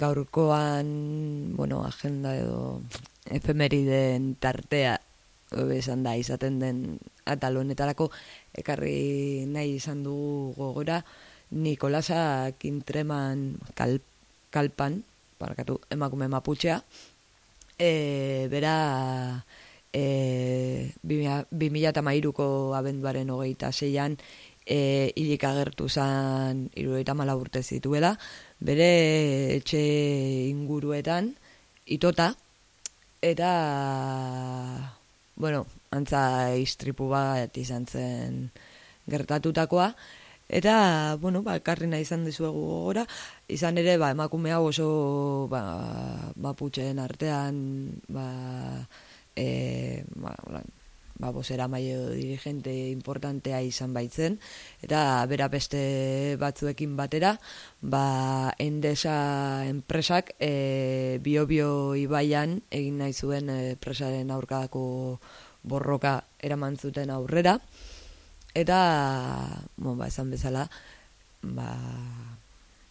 Gaurkoan, bueno, agenda edo efemeriden tartea esan da izaten den atal honetarako ekarri nahi izan du gogora Nikolasa Kintreman kal, kalpan, barkatu, emakume maputxea, e, bera e, 2008ko abenduaren hogeita zeian e, hilik agertu zan irurogeita mala urte zituela, bere etxe inguruetan itota, eta bueno, antza istripu bat izan zen gertatutakoa, eta, bueno, ba, ekarri nahi izan dizuegu gogora, izan ere, ba, emakume hau oso, ba, maputxeen artean, ba, e, ba, ba, bosera maio dirigente importantea izan baitzen, eta bera beste batzuekin batera, ba, endesa enpresak e, bio-bio ibaian egin nahi zuen e, presaren aurkako borroka eraman zuten aurrera, eta, bon, ba, esan bezala, ba,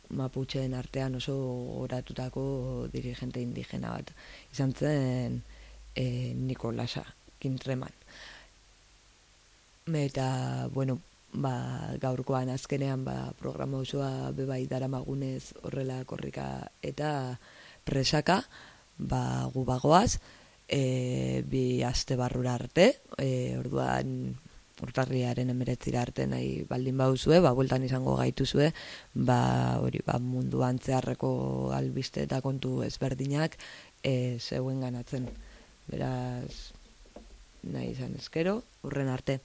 maputxeen artean oso oratutako dirigente indigena bat izan zen e, Nikolasa Kintreman. Eta, bueno, ba, gaurkoan azkenean ba, programa osoa bebai daramagunez horrela korrika eta presaka, ba, gu bagoaz, e, bi aste barrura arte, e, orduan urtarriaren emeretzira arte nahi baldin bauzue, ba, bueltan izango gaituzue, ba, hori, ba, munduan zeharreko albiste eta kontu ezberdinak e, zeuen ganatzen. Beraz, nahi izan eskero, urren arte.